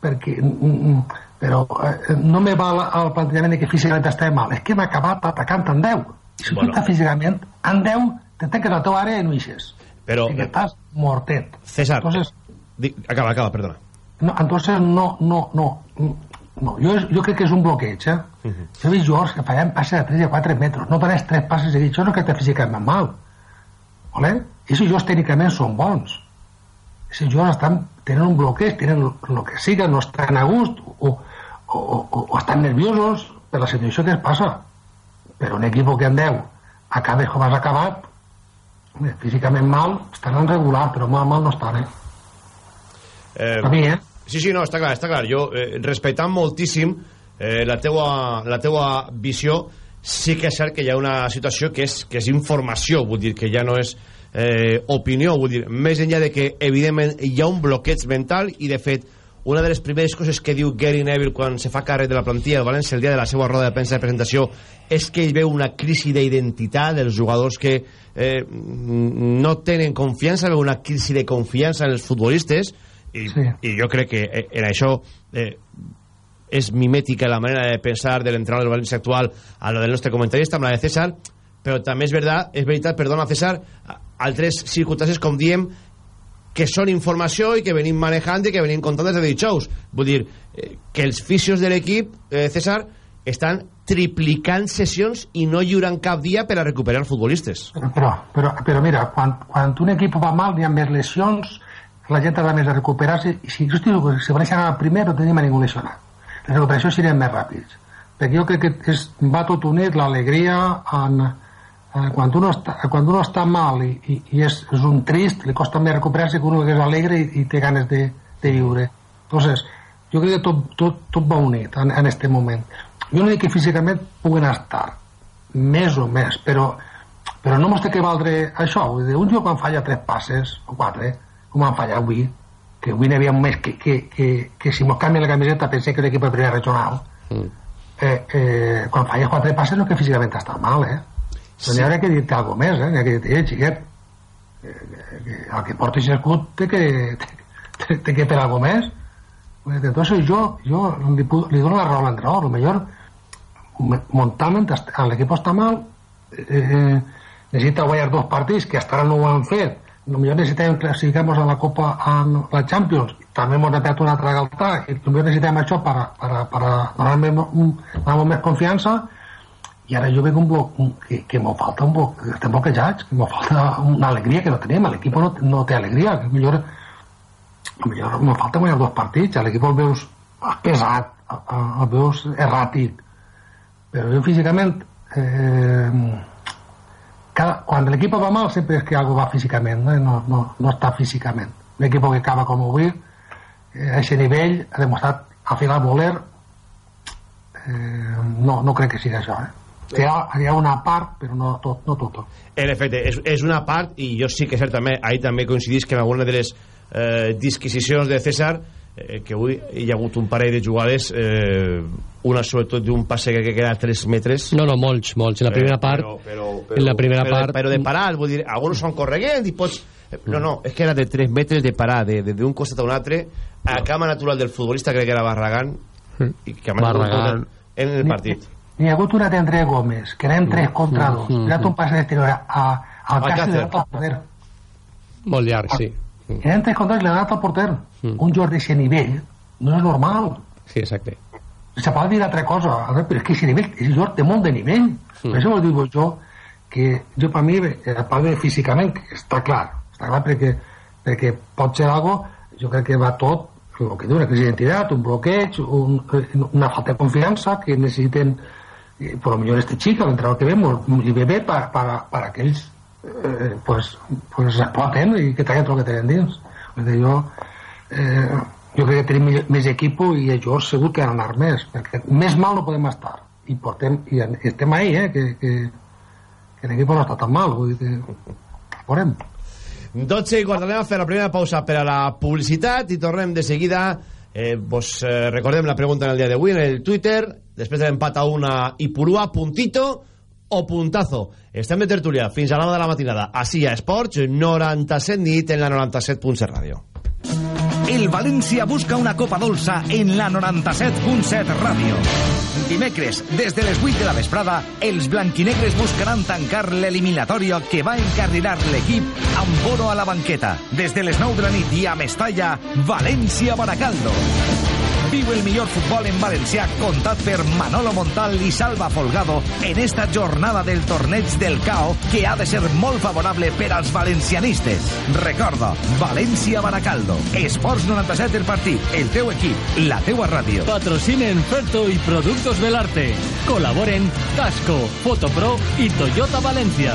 perquè mm, mm, però eh, no me val el plantejament de que físicament estem mal, és que hem acabat atacant en 10 i si bueno. tu estàs físicament en 10 te tanques a la teva àrea i no ixes. Però I que estàs mortet. César, entonces, di, acaba, acaba, perdona. No, entonces no, no, no, no jo, jo crec que és un bloqueig eh? Uh -huh. jo he vist jugadors que fallen passes de 3 i 4 metres. No dones 3 passes i dir, això no que te físicament mal. ¿vale? i si jugadors tècnicament són bons. Si jugadors estan, tenen un bloqueig tenen el que siga, no estan a gust o, o, o, o estan nerviosos per la situació que es passa però un equip que en 10 acabes com has acabat físicament mal estaran regular, però mal, mal no estan, eh? eh a mi, eh? Sí, sí, no, està clar, està clar. Jo, eh, respectant moltíssim eh, la, teua, la teua visió, sí que és cert que hi ha una situació que és, que és informació, vull dir, que ja no és eh, opinió, vull dir, més enllà de que, evidentment, hi ha un bloqueig mental i, de fet, una de les primeres coses que diu Gary Neville quan se fa càrrec de la plantilla del València el dia de la seva roda de premsa de presentació és que ell veu una crisi d'identitat dels jugadors que eh, no tenen confiança, veu una crisi de confiança en els futbolistes i, sí. i jo crec que eh, en això eh, és mimètica la manera de pensar de l'entrenador del València actual a la del nostre comentarista, amb la de César però també és veritat, és veritat perdona César, altres circunstàncies com diem que són informació i que venim manejant i que venim contant des de dijous. Vull dir, eh, que els fisios de l'equip, eh, César, estan triplicant sessions i no lliuran cap dia per a recuperar futbolistes. Però, però, però mira, quan, quan un equip va mal hi ha més lesions, la gent tarda més a recuperar-se, i si, dic, si van anar primer no tenim a ningú lesionat. Les recuperacions serien més ràpids. Perquè jo crec que és, va tot unit l'alegria en, eh, quan, uno està, quan uno està mal i, i, i és, és un trist, li costa més recuperar-se que uno que és alegre i, i té ganes de, de viure. Entonces, jo crec que tot, tot, tot va unit en, en este moment. Jo no dic que físicament puguen estar més o més, però, però no mos té que valdre això. Vull dir, un joc quan falla tres passes, o quatre, com han fallat avui, que avui n'hi havia un més que, que, que, que si mos canvia la camiseta pensé que l'equip de primera regional mm. eh, eh, quan falles quatre passes no que físicament està mal, eh? Sí. N'hi haurà que dir-te alguna més, eh? N'hi ha que dir-te, eh, xiquet, que, que, el que porti escut té que, té, té que fer alguna més. Entonces jo, jo li, li dono la raó a millor mentalment l'equip està mal, eh, necessita guanyar dos partits que hasta no ho han fet, millor necessitem classificar-nos a la Copa a la Champions, també hem netat una altra galtà, i millor necessitem això per, per, per donar-nos més confiança, i ara jo veig un un, que, que m'ho falta un bloc, estem bloquejats, que m'ho falta una alegria que no tenim, l'equip no, no té alegria, que millor, millor m'ho falta guanyar dos partits, l'equip el veus pesat, el veus erràtic, però jo físicament, eh, cada, quan l'equip va mal sempre és que algo va físicament, no, no, no, no està físicament. L'equip que acaba com avui, eh, a aquest nivell, ha demostrat al final voler, eh, no, no crec que sigui això, eh? Que hi ha, hi ha una part però no tot, no tot. en efecte, és, és una part i jo sí que cert també, ahí també coincidís que en alguna de les eh, disquisicions de César eh, que avui hi ha hagut un parell de jugades eh, una sobretot d'un passe que queda a 3 metres. No, no, molts, molts, en la primera part però, però, però, en la primera però, part però de parar, vull dir, alguns són correguents i pots no, no, és que era de 3 metres de parar d'un de, de, un costat a un altre a cama natural del futbolista crec que era Barragán i que Barragán. en el partit n'hi ha hagut una d'André Gómez, que eren 3 contra 2. Mm, mm, un pas d'exterior a, al Cáceres de al porter. Molt llarg, sí. Eren 3 contra 2 i l'ha donat al porter. Mm. Un joc d'aquest nivell no és normal. Sí, exacte. Se pot dir altra cosa, a però és que aquest nivell, és joc té molt de nivell. Mm. Per això vol dir jo que jo per mi, a part de físicament, està clar, està clar perquè, perquè pot ser algo, jo crec que va tot el que diu, una crisi d'identitat, un bloqueig, un, una falta de confiança que necessiten eh, por lo mejor este chico, el entrenador que vemos, y bebé para, para, para que ells eh, pues, pues exploten i que traguen tot el que tenen dins. Vull jo, eh, jo crec que tenim més equip i jo segur que han anar més, perquè més mal no podem estar. I, portem, i estem ahí, eh, que, que, que l'equip no està tan mal, vull dir que veurem. 12 i quart, anem a fer la primera pausa per a la publicitat i tornem de seguida Eh, vos eh, recordem la pregunta en el dia d'avui en el Twitter, després de l'empat a una Ipurua, puntito o puntazo. Estem de tertúlia fins a l'hora de la matinada. Així a Esports, 97 nit en la 97.7 ràdio. el València busca una copa dolça en la 97.7 ràdio. Dimecres, des de les 8 de la vesprada, els blanquinegres buscaran tancar l'eliminatòria que va encarrilar l'equip amb Boro a la banqueta. Des de les 9 de la nit i a Mestalla, València-Baracaldo. Viu el millor futbol en valencià contat per Manolo Montal i Salva Folgado en esta jornada del torneig del CAO que ha de ser molt favorable per als valencianistes. Recorda, València-Baracaldo. Esports 97 el partit, el teu equip, la teua ràdio. Patrocinen Ferto y Productos Belarte. Colaboren Casco, Fotopro y Toyota Valencia.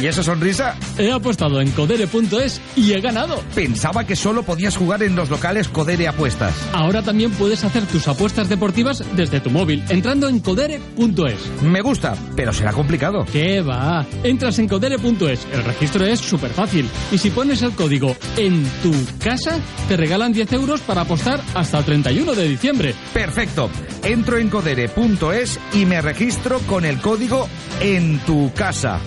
¿Y esa sonrisa? He apostado en codere.es y he ganado. Pensaba que solo podías jugar en los locales Codere Apuestas. Ahora también puedes hacer tus apuestas deportivas desde tu móvil entrando en codere.es. Me gusta, pero será complicado. ¿Qué va? Entras en codere.es, el registro es súper fácil. Y si pones el código en tu casa, te regalan 10 euros para apostar hasta el 31 de diciembre. Perfecto. Entro en codere.es y me registro con el código en tu casa.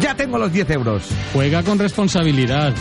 Ya tengo los 10 euros. Juega con responsabilidad.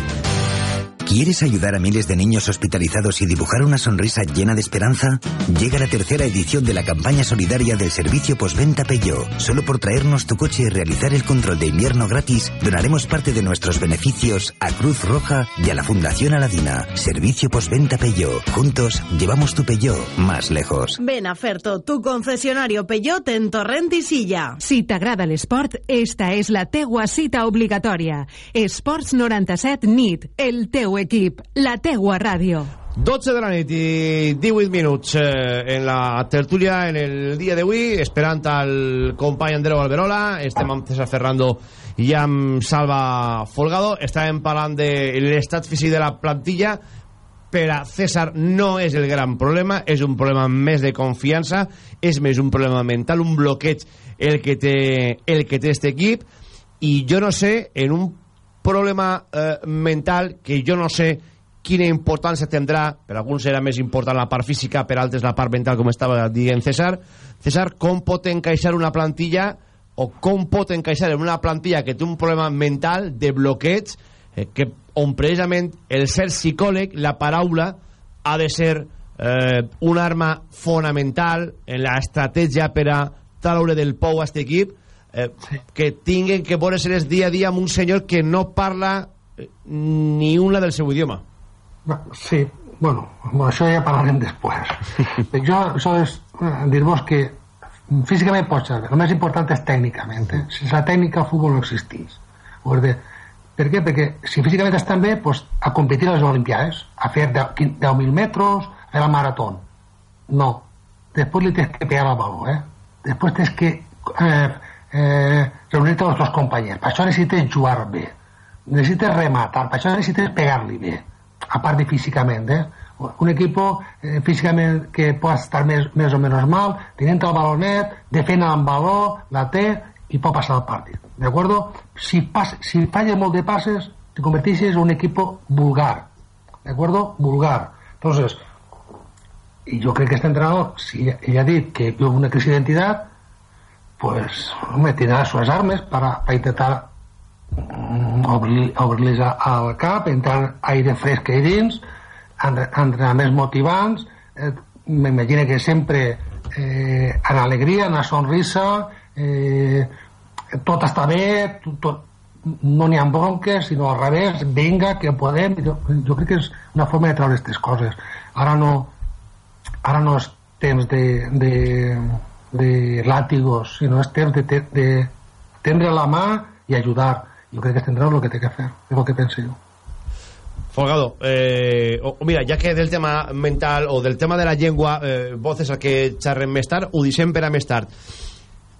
¿Quieres ayudar a miles de niños hospitalizados y dibujar una sonrisa llena de esperanza? Llega la tercera edición de la campaña solidaria del servicio postventa Peugeot. Solo por traernos tu coche y realizar el control de invierno gratis, donaremos parte de nuestros beneficios a Cruz Roja y a la Fundación Aladina. Servicio postventa Peugeot. Juntos llevamos tu Peugeot más lejos. Ven a Ferto, tu concesionario Peugeot en Torrent i Silla. Si t'agrada l'esport, esta és la teua cita obligatòria. Esports 97 NIT, el teu equip, la teua ràdio. 12 de la nit i 18 minuts eh, en la tertúlia en el dia d'avui, esperant al company Andreu Alberola, estem amb César Ferrando i amb Salva Folgado, estàvem parlant de l'estat físic de la plantilla, per a César no és el gran problema, és un problema més de confiança, és més un problema mental, un bloqueig el que té el que té este equip, i jo no sé, en un problema eh, mental que jo no sé quina importància tindrà, per alguns serà més important la part física, per altres la part mental, com estava dient César. César, com pot encaixar una plantilla o com pot encaixar en una plantilla que té un problema mental de bloqueig eh, que, on precisament el ser psicòleg, la paraula, ha de ser eh, una arma fonamental en l'estratègia per a traure del pou a aquest equip eh, que tinguen que veure-se dia a dia amb un senyor que no parla eh, ni una del seu idioma. Sí, bueno, bueno això ja parlarem després. [LAUGHS] jo, això és eh, dir-vos que físicament pot ser, el més important és tècnicament. Eh? Sense la tècnica el futbol no existeix. De, per què? Perquè si físicament estan bé, pues, a competir a les Olimpiades, a fer 10.000 metres, a fer la marató. No. Després li tens que pegar el baló, eh? Després tens que eh, eh, reunir-te amb els teus companys. Per això necessites jugar bé. Necessites rematar. Per això necessites pegar-li bé. A part de físicament, eh? Un equip eh, físicament que pot estar més, més o menys mal, tenint el balonet, defena amb baló, la té i pot passar el partit. ¿De acuerdo? Si, pas, si falla molt de passes, te converteixes en un equip vulgar. ¿De acuerdo? Vulgar. Entonces, i jo crec que aquest entrenador, si ell ha dit que viu una crisi d'identitat, pues, home, tindrà les seves armes per, per intentar mm, obrir-les obrir al cap, entrar aire fresc ahí dins, entre- entrenaments motivants, eh, m'imagino que sempre eh, en alegria, en sonrisa, eh, tot està bé, tot, tot, no n'hi ha bronques, sinó al revés, vinga, que podem. Jo, jo crec que és una forma de treure aquestes coses. Ara no, ara no és temps de, de, de làtigos, sinó és temps de, te- de tendre la mà i ajudar. Jo crec que tindrà el que té que fer, és el que penso jo. Folgado, eh, o, mira, ja que del tema mental o del tema de la llengua, eh, voces a que xerrem més tard, ho deixem per a més tard.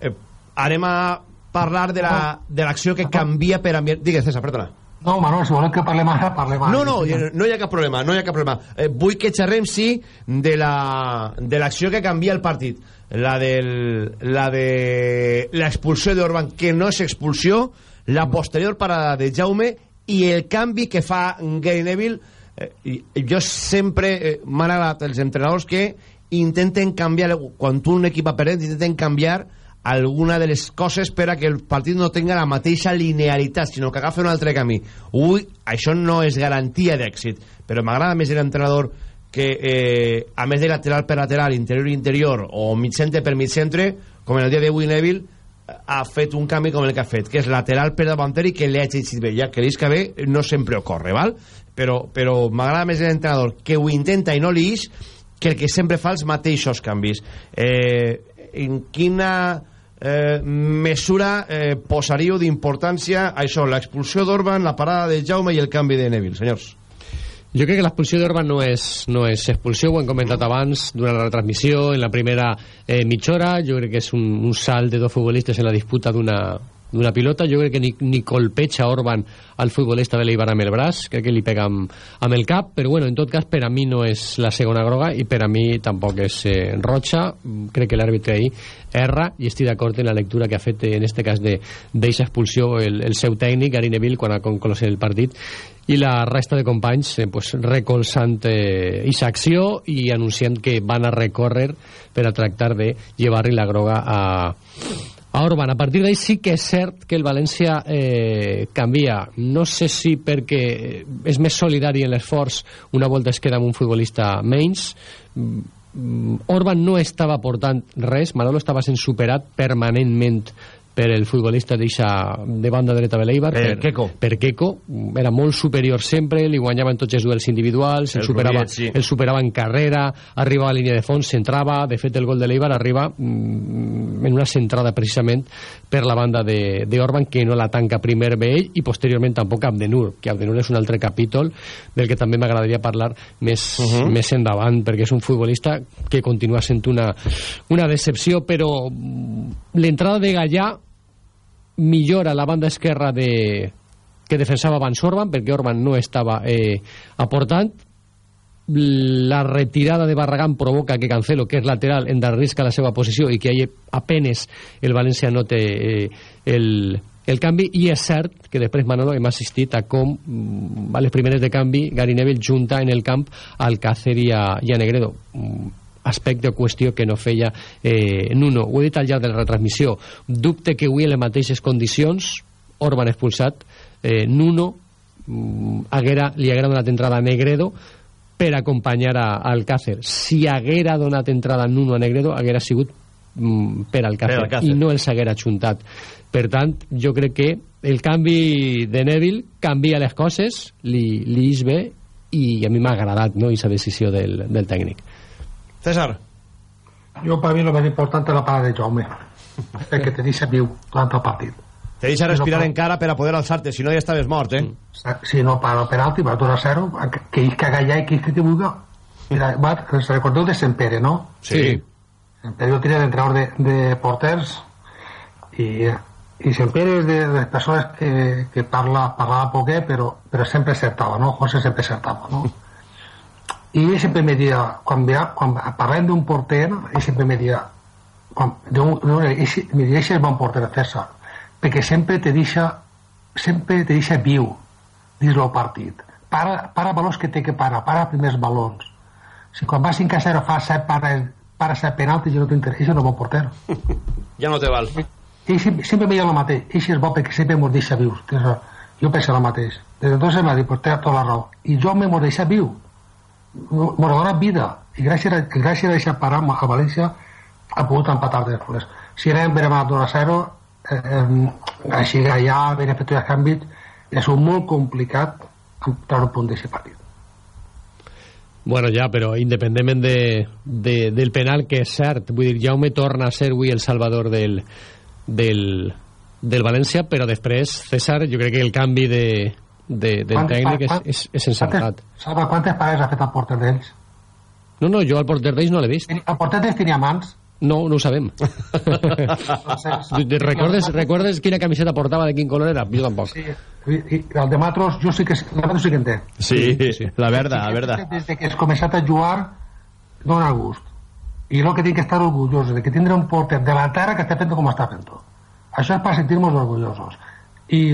Eh, anem a parlar de la- de l'acció la, que canvia per ambient... Digues, César, perdona. No, Manuel, si volem que parlem ara, parlem ara. No, no, no hi ha cap problema, no hi ha cap problema. Eh, vull que xerrem, sí, de la l'acció que canvia el partit. La del la de l'expulsió d'Orban, que no és expulsió, la posterior parada de Jaume i el canvi que fa Gary Neville. Eh, jo sempre eh, m'han agradat els entrenadors que intenten canviar, quan un equip ha perdut, intenten canviar alguna de les coses per a que el partit no tenga la mateixa linealitat, sinó que agafi un altre camí. Ui, això no és garantia d'èxit, però m'agrada més l'entrenador que, eh, a més de lateral per lateral, interior interior o mig centre per mig centre, com en el dia de Neville, ha fet un canvi com el que ha fet, que és lateral per davanter i que li ha exigit bé. Ja que l'Isca bé no sempre ocorre, val? Però, però m'agrada més l'entrenador que ho intenta i no li que el que sempre fa els mateixos canvis. Eh, en quina eh, mesura eh, posaríeu d'importància a això, l'expulsió d'Orban, la parada de Jaume i el canvi de Neville, senyors? Jo crec que l'expulsió d'Orban no és, no és expulsió, ho hem comentat abans durant la retransmissió, en la primera eh, mitja hora, jo crec que és un, un salt de dos futbolistes en la disputa d'una d'una pilota, jo crec que ni, ni colpeja Orban al futbolista de l'Eibar amb el braç, crec que li pega amb, amb el cap, però bueno, en tot cas per a mi no és la segona groga i per a mi tampoc és eh, roja, crec que l'àrbitre ahir erra i estic d'acord en la lectura que ha fet en este cas de d'eixa expulsió el, el seu tècnic, Gary Neville, quan ha conclòs el partit. I la resta de companys eh, pues, recolzant eh, aquesta acció i anunciant que van a recórrer per a tractar de llevar-li la groga a, a Orban. A partir d'ahí sí que és cert que el València eh, canvia. No sé si perquè és més solidari en l'esforç una volta es queda amb un futbolista menys. Mm, Orban no estava portant res, Manolo estava sent superat permanentment per el futbolista d'eixa de banda dreta de l'Eibar Per Queco. per Queco era molt superior sempre li guanyaven tots els duels individuals el, El superava, Rubiex, sí. el superava en carrera arribava a línia de fons, centrava de fet el gol de l'Eibar arriba mm, en una centrada precisament per la banda de, de Orban que no la tanca primer bé ell i posteriorment tampoc Abdenur que Abdenur és un altre capítol del que també m'agradaria parlar més, uh -huh. més endavant perquè és un futbolista que continua sent una, una decepció però mm, l'entrada de Gallà millora la banda esquerra de, que defensava abans Orban perquè Orban no estava eh, aportant. La retirada de Barragán provoca que Cancelo, que és lateral, endarrisca la seva posició i que ahí apenes el València no té eh, el, el canvi. I és cert que després Manolo hem assistit a com mm, a les primeres de canvi Gary Neville junta en el camp al Càcer i a, i a Negredo. Mm, aspecte o qüestió que no feia eh, Nuno. Ho he dit al llarg de la retransmissió. Dubte que avui en les mateixes condicions Orban expulsat eh, Nuno mm, haguera, li haguera donat entrada a Negredo per acompanyar a, a Alcácer. Si haguera donat entrada a Nuno a Negredo haguera sigut mm, per Alcácer, Per Alcácer. i no els haguera xuntat. Per tant, jo crec que el canvi de Neville canvia les coses, li, li és bé i a mi m'ha agradat no, aquesta decisió del, del tècnic. César. Jo, per mi, el més important és la parada de Jaume, [LAUGHS] perquè te deixa viu durant el partit. Te deixa respirar No, no. encara per a poder alçar-te, si no ja estaves mort, eh? Si no para el penalti, va 2 a 0, que ell caga allà i que ell que vulgui. Mira, [LAUGHS] va, us recordeu de Sempere, no? Sí. Sempere jo tenia d'entrenador de, de porters i, i Sempere és de, de les persones que, que parla, parlava poquet, però, però sempre acertava, no? José sempre acertava, no? [LAUGHS] I ell sempre me dia, quan, veia, quan parlem d'un porter, ell sempre me dia, quan, d'un- no, ell, me "Eixe és bon porter, César, perquè sempre te deixa, sempre te deixa viu dins el partit. Para, para valors que té que parar, para primers balons. Si quan va 5 a 0 fa 7 pares, para 7 penaltis i no t'interessa, això no és bon porter. [LAUGHS] Ja no te val. I sempre, sempre me diu el mateix. Si és bo perquè sempre mos deixa vius. Raó. Jo penso el mateix. Des d'entonces m'ha dit, pues té tota la raó. I jo me mos deixa viu. Mos dona vida. I gràcies a, gràcies a deixar parar a València ha pogut empatar després. Si anem per a 2 a 0, eh, així allà, ben fet els canvis, és molt complicat treure un punt d'aquest partit. Bueno, ja, però independentment de, de, del penal, que és cert, vull dir, Jaume torna a ser avui el salvador del, del, del València, però després, César, jo crec que el canvi de, de, del Quantes- tècnic és, quant- és, és encertat. Sabe quantes parades ha fet el porter d'ells? No, no, jo al porter d'ells no l'he vist. El porter d'ells tenia mans. No, no ho sabem. [LAUGHS] recordes, recordes quina camiseta portava, de quin color era? Jo tampoc. Sí. I, i el de Matros, jo sí que, Matros sí que en té. Sí, sí, la verda, la verda. Des de que has començat a jugar, dona gust. I el que tinc que estar orgullosos de que tindre un porter de la terra que està fent com està fent. Això és per sentir-nos orgullosos. I,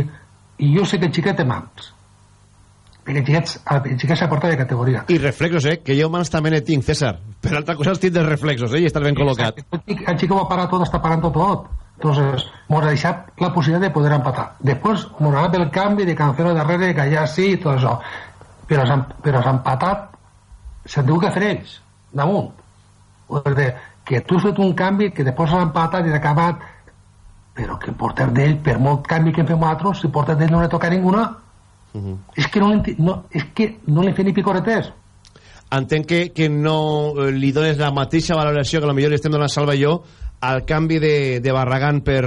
I jo sé que el xiquet té mans. Perquè el xiquet, el xiquet s'ha portat de categoria. I reflexos, eh? Que jo mans també ne tinc, César. Per altra cosa, els tinc dels reflexos, eh? I estar ben col·locat. El xico va parar tot, està parant tot. Entonces, nos ha deixat la possibilitat de poder empatar. Després, nos ha el canvi de Cancelo darrere, que ja sí, i tot això. Però s'han però s'ha empatat, s'han tingut que fer ells, damunt. Vull dir, que tu has fet un canvi, que després s'ha empatat i s'ha acabat, però que el porter d'ell, per molt canvi que fem nosaltres, si el porter d'ell no li toca a ninguna, és que no, no, és que no li fe ni picoretes. Entenc que, que no eh, li dones la mateixa valoració que potser li estem donant Salva i jo al canvi de, de Barragán per,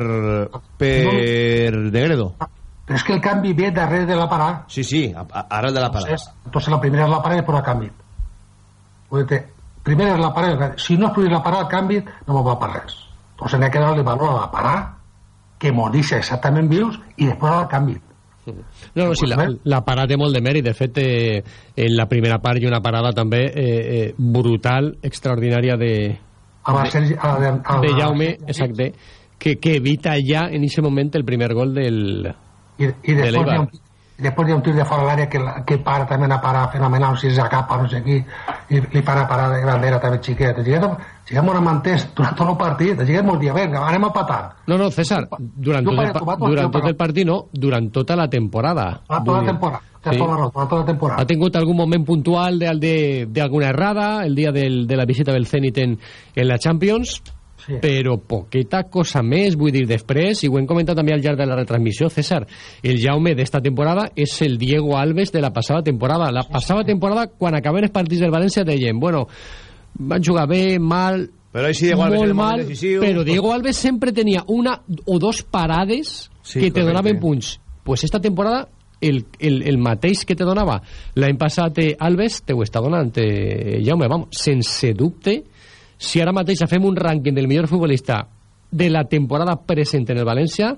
per Negredo. Però és que el canvi ve darrere de la parada. Sí, sí, ara el de la parada. Entonces, entonces la primera es la parada y después el cambio. Vull dir, primero es la parada, canvi. si no es primero la parada, el canvi, no va para res. Entonces n'hi ha que donar-li valor a la parada, que deixa exactament vius, i després al canvi. No, no, sí, la, la parada té molt de mèrit. De fet, eh, en la primera part hi una parada també eh, eh, brutal, extraordinària de, A Marcel, a, a, de Jaume, exacte, que, que evita ja en aquest moment el primer gol del, i, i de després, hi ha un, després hi ha un tir de fora l'àrea que, que para també una parada fenomenal, si és a capa, no sé qui, i li fa una parada de grandera també xiquet. Xiquet, xiquet m'ho mantès durant tot el partit, xiquet m'ho dia, vinga, anem a patar. No, no, César, durant, tot el, pa- durant tot el partit no, durant tota la temporada. A tota la temporada, té tota la durant temporada. Ha tingut algun moment puntual d'alguna errada, el dia del, de la visita del Zenit en, en la Champions, Sí. però poqueta cosa més, vull dir, després, i ho hem comentat també al llarg de la retransmissió, César, el Jaume d'esta temporada és el Diego Alves de la passada temporada. La passada temporada, quan acaben els partits del València, deien, bueno, van jugar bé, mal, Però així Diego Alves molt mal, decisiu. però Diego Alves sempre tenia una o dos parades Sí, que te correcte. donaven punts. Pues esta temporada el, el, el mateix que te donava l'any passat eh, Alves te ho està donant eh, Jaume, vamos, sense dubte si ara mateix fem un rànquing del millor futbolista de la temporada present en el València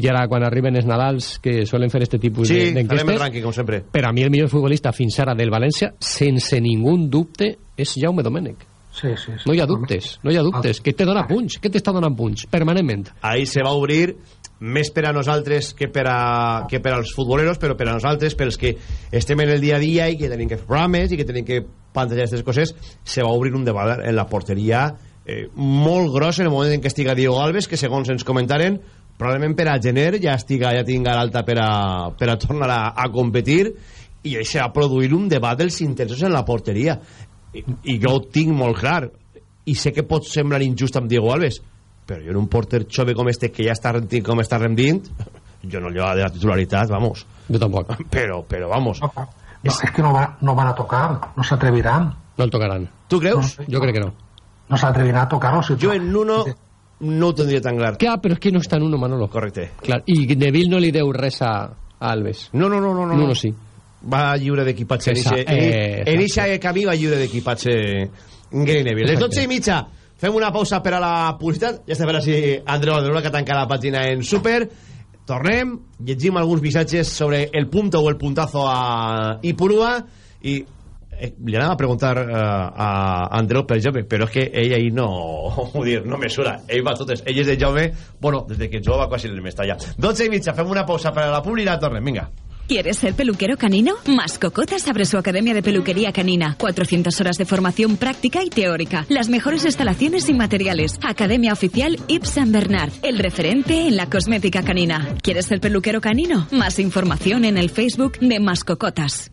i ara quan arriben els Nadals que solen fer este tipus Sí, d'enquestes rànquing, com sempre. per a mi el millor futbolista fins ara del València sense ningú dubte és Jaume Domènech Sí, sí, sí. no hi ha dubtes, no hi ha dubtes. Que te dona punts, que t'està donant punts, permanentment. ahí se va obrir més per a nosaltres que per, a, que per als futboleros, però per a nosaltres, pels que estem en el dia a dia i que tenim que fer programes i que tenim que plantejar aquestes coses, se va obrir un debat en la porteria eh, molt gros en el moment en què estiga Diego Alves, que segons ens comentaren, probablement per a gener ja estiga ja tinga l'alta per, a, per a tornar a, a competir i això va produir un debat dels intensos en la porteria. I, i jo ho tinc molt clar. I sé que pot semblar injust amb Diego Alves però jo en un porter jove com este que ja està rendint com està rendint jo no lleva de la titularitat, vamos jo tampoc però, però vamos No, és que no, va, no van a tocar, no s'atreviran. No el tocaran. tu creus? Jo crec que no. No s'atreviran a tocar-lo. Si jo en Nuno no ho tindria tan clar Clar, però és que no està en uno, Manolo. correcte Clar, i Neville no li deu res a, a Alves. no, no, no, no, no. Nuno sí. va lliure d'equipatge en Esa- eixe- eh, camí va lliure d'equipatge Gary Neville les 12 i mitja fem una pausa per a la publicitat. Ja està per així Andreu Andreu que tanca la pàgina en Super. Tornem, llegim alguns missatges sobre el punto o el puntazo a Ipurua i eh, li anava a preguntar eh, a Andreu per jove, però és que ell ahir no [LAUGHS] dir, no mesura, ell va a totes ell és de jove, bueno, des de que jove quasi el Mestalla 12 i mitja, fem una pausa per a la publicitat tornem, vinga ¿Quieres ser peluquero canino? Mascocotas abre su academia de peluquería canina. 400 horas de formación práctica y teórica. Las mejores instalaciones y materiales. Academia oficial Yves Bernard. El referente en la cosmética canina. ¿Quieres ser peluquero canino? Más información en el Facebook de Mascocotas.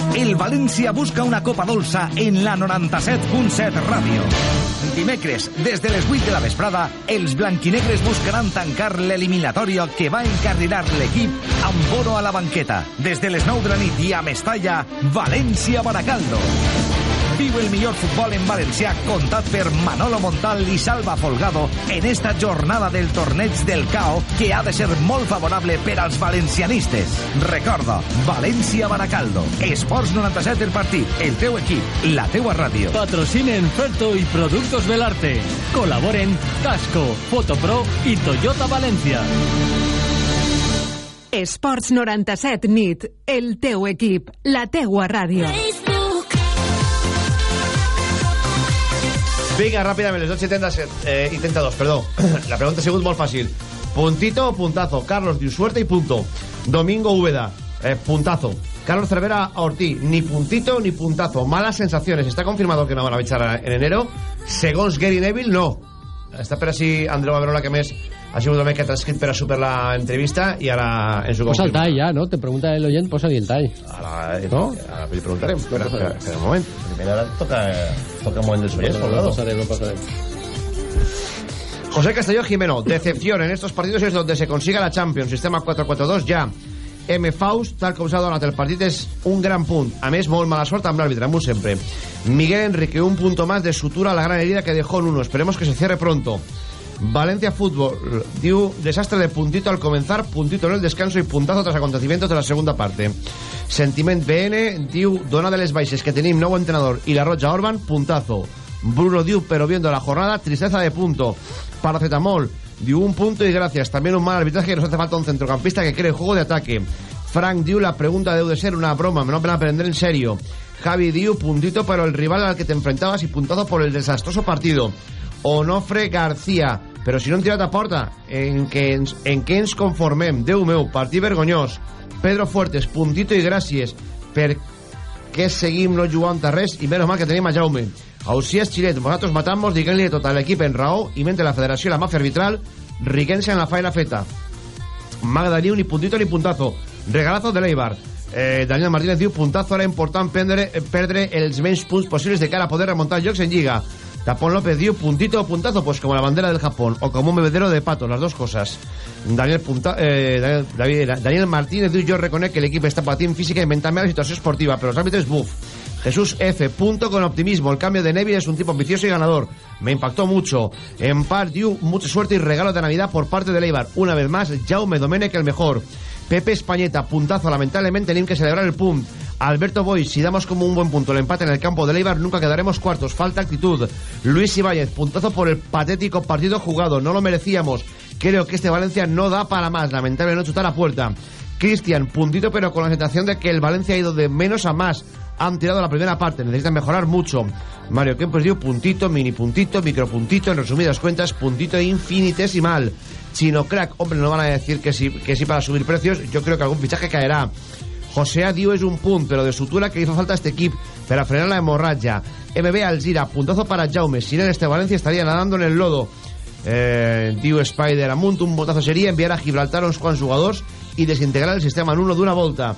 El València busca una copa dolça en la 97.7 Ràdio. Dimecres, des de les 8 de la vesprada, els blanquinegres buscaran tancar l'eliminatòria que va encarrilar l'equip amb Bono a la banqueta. Des de les 9 de la nit i a Mestalla, València-Baracaldo. Viu el millor futbol en valencià contat per Manolo Montal i Salva Folgado en esta jornada del torneig del CAO que ha de ser molt favorable per als valencianistes. Recorda, València-Baracaldo. Esports 97 el partit, el teu equip, la teua ràdio. Patrocinen Ferto y Productos Belarte. Colaboren Tasco, Fotopro y Toyota Valencia. Esports 97 nit, el teu equip, la teua ràdio. Vinga, ràpidament, les 8.77 eh, i 32, perdó. La pregunta ha sigut molt fàcil. Puntito o puntazo? Carlos diu suerte y punto. Domingo Úbeda, eh, puntazo. Carlos Cervera Ortí, ni puntito ni puntazo. Malas sensaciones. Está confirmado que no van a echar en enero. Segons Gary Neville, no. Està per així Andreu Averola, que més ha sigut el que ha transcrit per a super l'entrevista i ara ens ho Posa el tall ja, no? Te pregunta el oyent, posa-li el tall. Ara, eh, No? ara li preguntarem. Espera, espera, espera un moment. Primer ara toca, toca José Castelló Jimeno, decepción en estos partidos es donde se consiga la Champions, sistema 4-4-2 ja. M. Faust, tal com s'ha donat el partit, és un gran punt. A més, molt mala sort amb l'àrbitre, amb un sempre. Miguel Enrique, un punto más de sutura a la gran herida que dejó en uno. Esperemos que se cierre pronto. Valencia Fútbol, diu desastre de puntito al comenzar, puntito en el descanso y puntazo tras acontecimientos de la segunda parte. Sentiment BN, diu dona de les baixes que tenim nou entrenador i la Roja Orban, puntazo. Bruno diu, pero viendo la jornada, tristeza de punto. Paracetamol, diu un punto y gracias. También un mal arbitraje que nos hace falta un centrocampista que cree juego de ataque. Frank diu, la pregunta debe de ser una broma, me no van a aprender en serio. Javi diu, puntito pero el rival al que te enfrentabas y puntazo por el desastroso partido. Onofre García, però si no hem tirat a porta, en què ens, en què ens conformem? Déu meu, partit vergonyós. Pedro Fuertes, puntito i gràcies per què seguim no jugant a res i menys mal que tenim a Jaume. Ausias Chilet, vosaltres matamos, diguem-li tot l'equip en raó i mentre la federació la màfia arbitral riguent-se en la faena feta. Magda diu ni puntito ni puntazo. Regalazo de l'Eibar. Eh, Daniel Martínez diu puntazo era important prendre, eh, perdre els menys punts possibles de cara a poder remontar jocs en Lliga. Tapón López diu puntito o puntazo, pues como la bandera del Japón o como un bebedero de patos, las dos cosas. Daniel, Punta, eh, Daniel, Martínez diu jo reconec que l'equip està patint física i mentalment la situació esportiva, però els àrbitres buf. Jesús F. Punto con optimismo. El cambio de Neville es un tipo ambicioso y ganador. Me impactó mucho. En par, dio mucha suerte y regalo de Navidad por parte de Leibar. Una vez más, Jaume Domenech el mejor. Pepe Españeta, puntazo. Lamentablemente, tenemos que celebrar el punt. Alberto Boy, si damos como un buen punto el empate en el campo de Leibar, nunca quedaremos cuartos. Falta actitud. Luis Ibáñez, puntazo por el patético partido jugado. No lo merecíamos. Creo que este Valencia no da para más. Lamentable no chutar a puerta. Cristian, puntito, pero con la sensación de que el Valencia ha ido de menos a más. Han tirado la primera parte, necesitan mejorar mucho. Mario Kempes dio puntito, mini puntito, micro puntito, en resumidas cuentas, puntito infinitesimal. Chino Crack, hombre, no van a decir que que sí para subir precios, yo creo que algún fichaje caerá. José Adiu es un punt, pero de sutura que hizo falta a este equipo para frenar la hemorragia. MB Algira, puntazo para Jaume. Sin él, este Valencia estaría nadando en el lodo. Eh, diu Spider amunt, un botazo seria enviar a Gibraltar uns quants jugadors i desintegrar el sistema en uno d'una volta.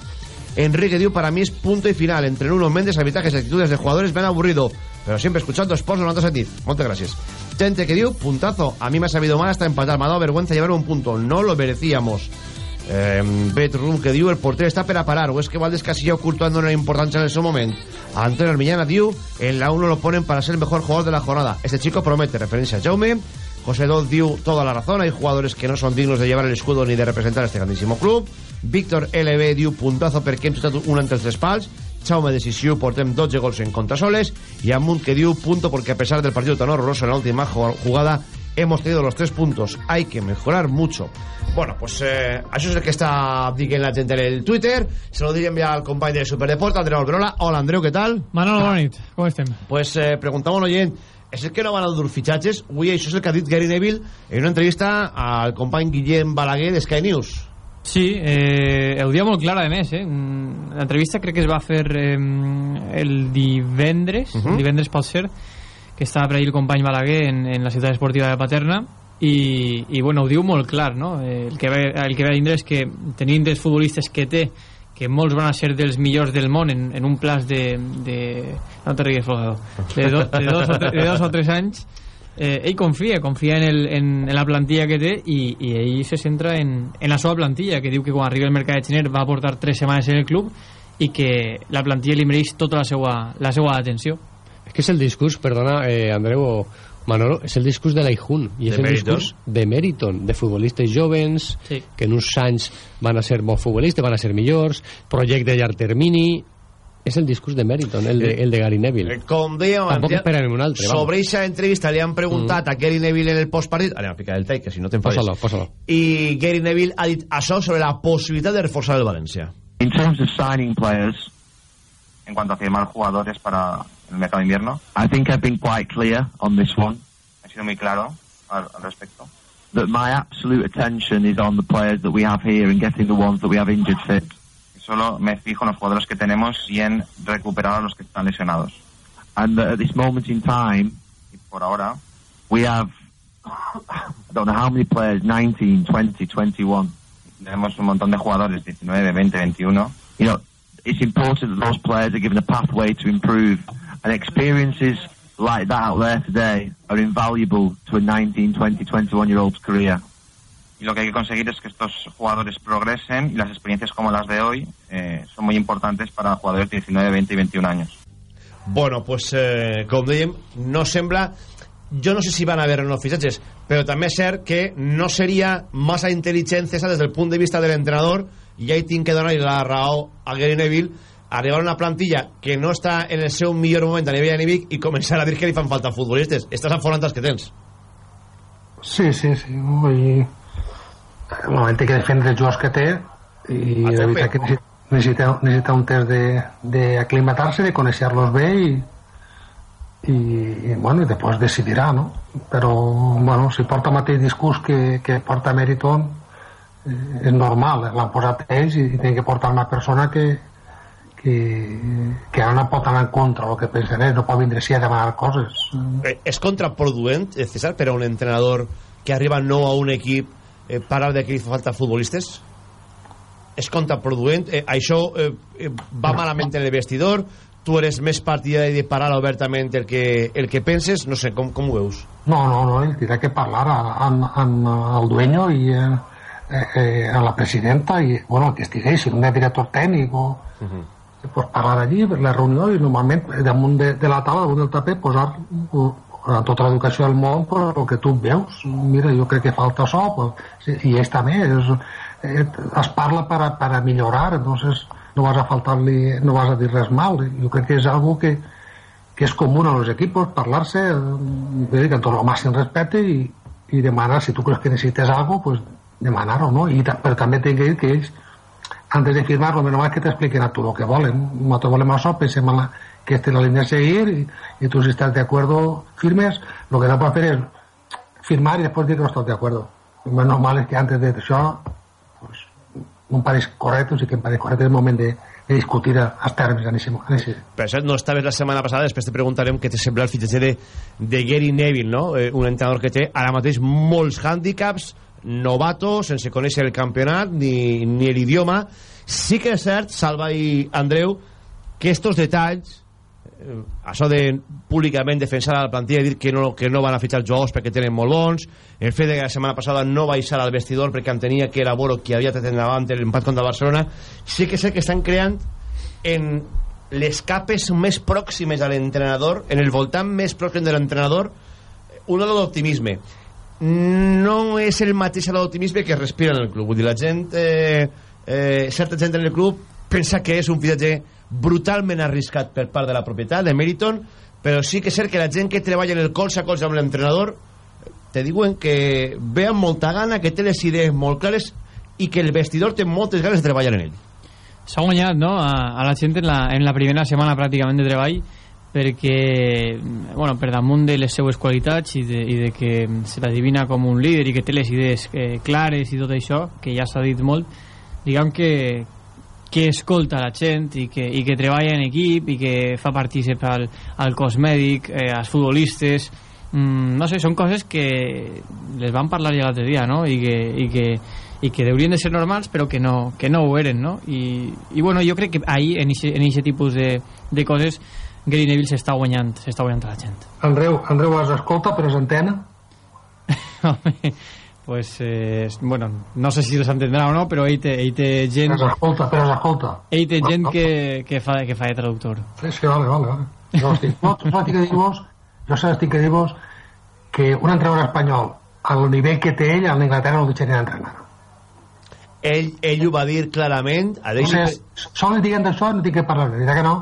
Enrique diu, para mí es punto y final. Entre Nuno Méndez, arbitrajes actitudes de jugadores me han aburrido. Pero siempre escuchando Sports 97. Muchas gracias. Gente que diu, puntazo. A mí me ha sabido mal hasta empatar. Me ha dado vergüenza llevar un punto. No lo merecíamos. Eh, que diu, el portero está para parar. O es que Valdés casi ya ocultando la importancia en ese momento. Antonio Armillana diu, en la 1 lo ponen para ser el mejor jugador de la jornada. Este chico promete referencia a Jaume. José Doz dio toda la razón. Hay jugadores que no son dignos de llevar el escudo ni de representar a este grandísimo club. Víctor LB dio puntazo perquè hem xutat un entre els tres pals. Chaume decisiu, portem 12 gols en contrasoles. Y Amunt que dio punto porque a pesar del partido tan horroroso en la última jugada, hemos tenido los tres puntos. Hay que mejorar mucho. Bueno, pues eh, això és el que està dient la gent en el Twitter. Se lo direm ja al company de Superdeport, Andreu Alberola. Hola, Andreu, què tal? Manolo, bona nit. Com estem? Pues eh, preguntamos un oient és el que no van a dur fitxatges avui això és el que ha dit Gary Neville en una entrevista al company Guillem Balaguer de Sky News Sí, eh, ho dia molt clar a més eh? l'entrevista crec que es va fer eh, el divendres uh -huh. el divendres pot ser que estava per ahir el company Balaguer en, en la ciutat esportiva de Paterna i, i bueno, ho diu molt clar no? Eh, el, que va, el que va dir és que tenint els futbolistes que té que molts van a ser dels millors del món en, en un plaç de, de no te rigues Folgado de, do, de, dos tre, de dos o tres anys eh, ell confia, confia en, el, en, en la plantilla que té i, i ell se centra en, en la seva plantilla que diu que quan arribi el mercat de gener va portar tres setmanes en el club i que la plantilla li mereix tota la seva, la seva atenció és que és el discurs, perdona eh, Andreu o Manolo, és el discurs de l'Aijun i és De el Meriton. discurs de Meriton, de futbolistes jovens sí. que en uns anys van a ser bons futbolistes, van a ser millors projecte a llarg termini és el discurs de Meriton, el de, el de Gary Neville Eh, com dèiem Tampoc esperarem un altre, vamos. sobre aquesta entrevista li han preguntat a Gary Neville en el postpartit anem a ficar el take, que si no t'enfades Posa-lo, posa-lo. i Gary Neville ha dit això sobre la possibilitat de reforçar el València In terms of signing players, en cuanto a firmar jugadores para el mercado de invierno, I think I've been quite clear on this one. he sido muy claro al, al respecto. That my absolute attention is on the players that we have here and getting the ones that we have injured fit. Solo me fijo en los jugadores que tenemos y en recuperar a los que están lesionados. And that at this moment in time, Y por ahora, we have, I don't know how many players, 19, 20, 21. tenemos un montón de jugadores, 19, 20, 21. You know, it's important that those players are given a pathway to improve. And experiences like that out there today are invaluable to a 19, 20, 21 year old's career. Y lo que hay que conseguir es que estos jugadores progresen y las experiencias como las de hoy eh, son muy importantes para jugadores de 19, 20 y 21 años. Bueno, pues eh, com dèiem, no sembla... Jo no sé si van a haver o no fitxatges, però també és cert que no seria massa intel·ligent César des del punt de vista de l'entrenador i ahí tinc que donar la raó a Gary Neville arribar a una plantilla que no està en el seu millor moment a nivell anímic i començar a dir que li fan falta futbolistes. Estàs aforant els que tens. Sí, sí, sí. Vull... El moment que defendre els jugadors que té i veritat que necessita, necessita, un temps de, de aclimatar-se, de conèixer-los bé i, i, i, bueno, i després decidirà, no? Però, bueno, si porta el mateix discurs que, que porta Meriton, eh, és normal, eh? l'han posat ells i, i tenen que portar una persona que, que, que ara no pot anar en contra del que pensen ells, no pot vindre així a demanar coses. Eh, és contraproduent, eh, César, per a un entrenador que arriba nou a un equip eh, parar de que li fa falta futbolistes? És contraproduent? Eh, això eh, eh, va malament en el vestidor? Tu eres més partidari de parar obertament el que, el que penses? No sé, com, com ho veus? No, no, no, él tiene que hablar a- amb, amb el dueño y eh, eh, a la presidenta y, bueno, que estigués, si un director técnico, pues parlar allí, per la reunió i normalment damunt de, de la taula, damunt del tapet, posar a tota l'educació del món pues, el que tu veus. Mira, jo crec que falta això, pues, sí, i ells també. És, eh, es parla per a, per a millorar, entonces no vas a faltar-li, no vas a dir res mal. Jo crec que és algo que, que es común a los equipos, parlarse, eh, todo lo más sin respeto y, y demanar, si tú crees que necesites algo, pues demanar o no. Y, ta- pero también tiene que ir que ells antes de firmar, lo menos mal que te expliquen a tú lo que volen. Nosotros volemos eso, pensemos en la, que esta es la línea a seguir y, y, tú si estás de acuerdo firmes, lo que no puedes hacer es firmar y después decir que no estás de acuerdo. Lo més normal és que antes de això pues, un pareix correcte, o sigui que em pareix correcte el moment de, de discutir els termes en ese, Per això no estaves la setmana passada, després te preguntarem què te sembla el fitxatge de, de Gary Neville, no? Eh, un entrenador que té ara mateix molts hàndicaps, novato, sense conèixer el campionat ni, ni l'idioma. Sí que és cert, Salva i Andreu, que estos detalls eh, això de públicament defensar la plantilla i dir que no, que no van a fitxar jugadors perquè tenen molt bons el fet de que la setmana passada no baixar al vestidor perquè entenia que era Boro qui havia tret endavant l'empat contra Barcelona sí que sé que estan creant en les capes més pròximes a l'entrenador en el voltant més pròxim de l'entrenador un halo d'optimisme no és el mateix halo d'optimisme que es respira en el club vull dir, la gent eh, eh, certa gent en el club pensa que és un fitxatge brutalment arriscat per part de la propietat de Meriton, però sí que és cert que la gent que treballa en el colze a colze amb l'entrenador te diuen que ve amb molta gana, que té les idees molt clares i que el vestidor té moltes ganes de treballar en ell. S'ha guanyat no? a, a la gent en la, en la primera setmana pràcticament de treball perquè, bueno, per damunt de les seues qualitats i de, i de que se l'adivina com un líder i que té les idees eh, clares i tot això, que ja s'ha dit molt, diguem que, que escolta la gent i que, i que treballa en equip i que fa partícip al, al cos mèdic, eh, als futbolistes mm, no sé, són coses que les van parlar ja l'altre dia no? I, que, i, que, i que haurien de ser normals però que no, que no ho eren no? I, i bueno, jo crec que ahir en aquest tipus de, de coses Gary Neville s'està guanyant s'està guanyant a la gent Andreu, Andreu es escolta però s'entena? [LAUGHS] pues, eh, bueno, no sé si s'entendrà o no, però ell té, ell té gent... Però s'escolta, però s'escolta. Ell té gent que, que, fa, que fa de traductor. Sí, sí, vale, vale, vale. Jo estic, [LAUGHS] no, estic que dir-vos, jo estic que dir-vos que un entrenador espanyol, al nivell que té ell, a l'Inglaterra no el deixaria entrenar. Ell, ell ho va dir clarament... A o sigui, que... sols diguem d'això no tinc que parlar, dirà que no?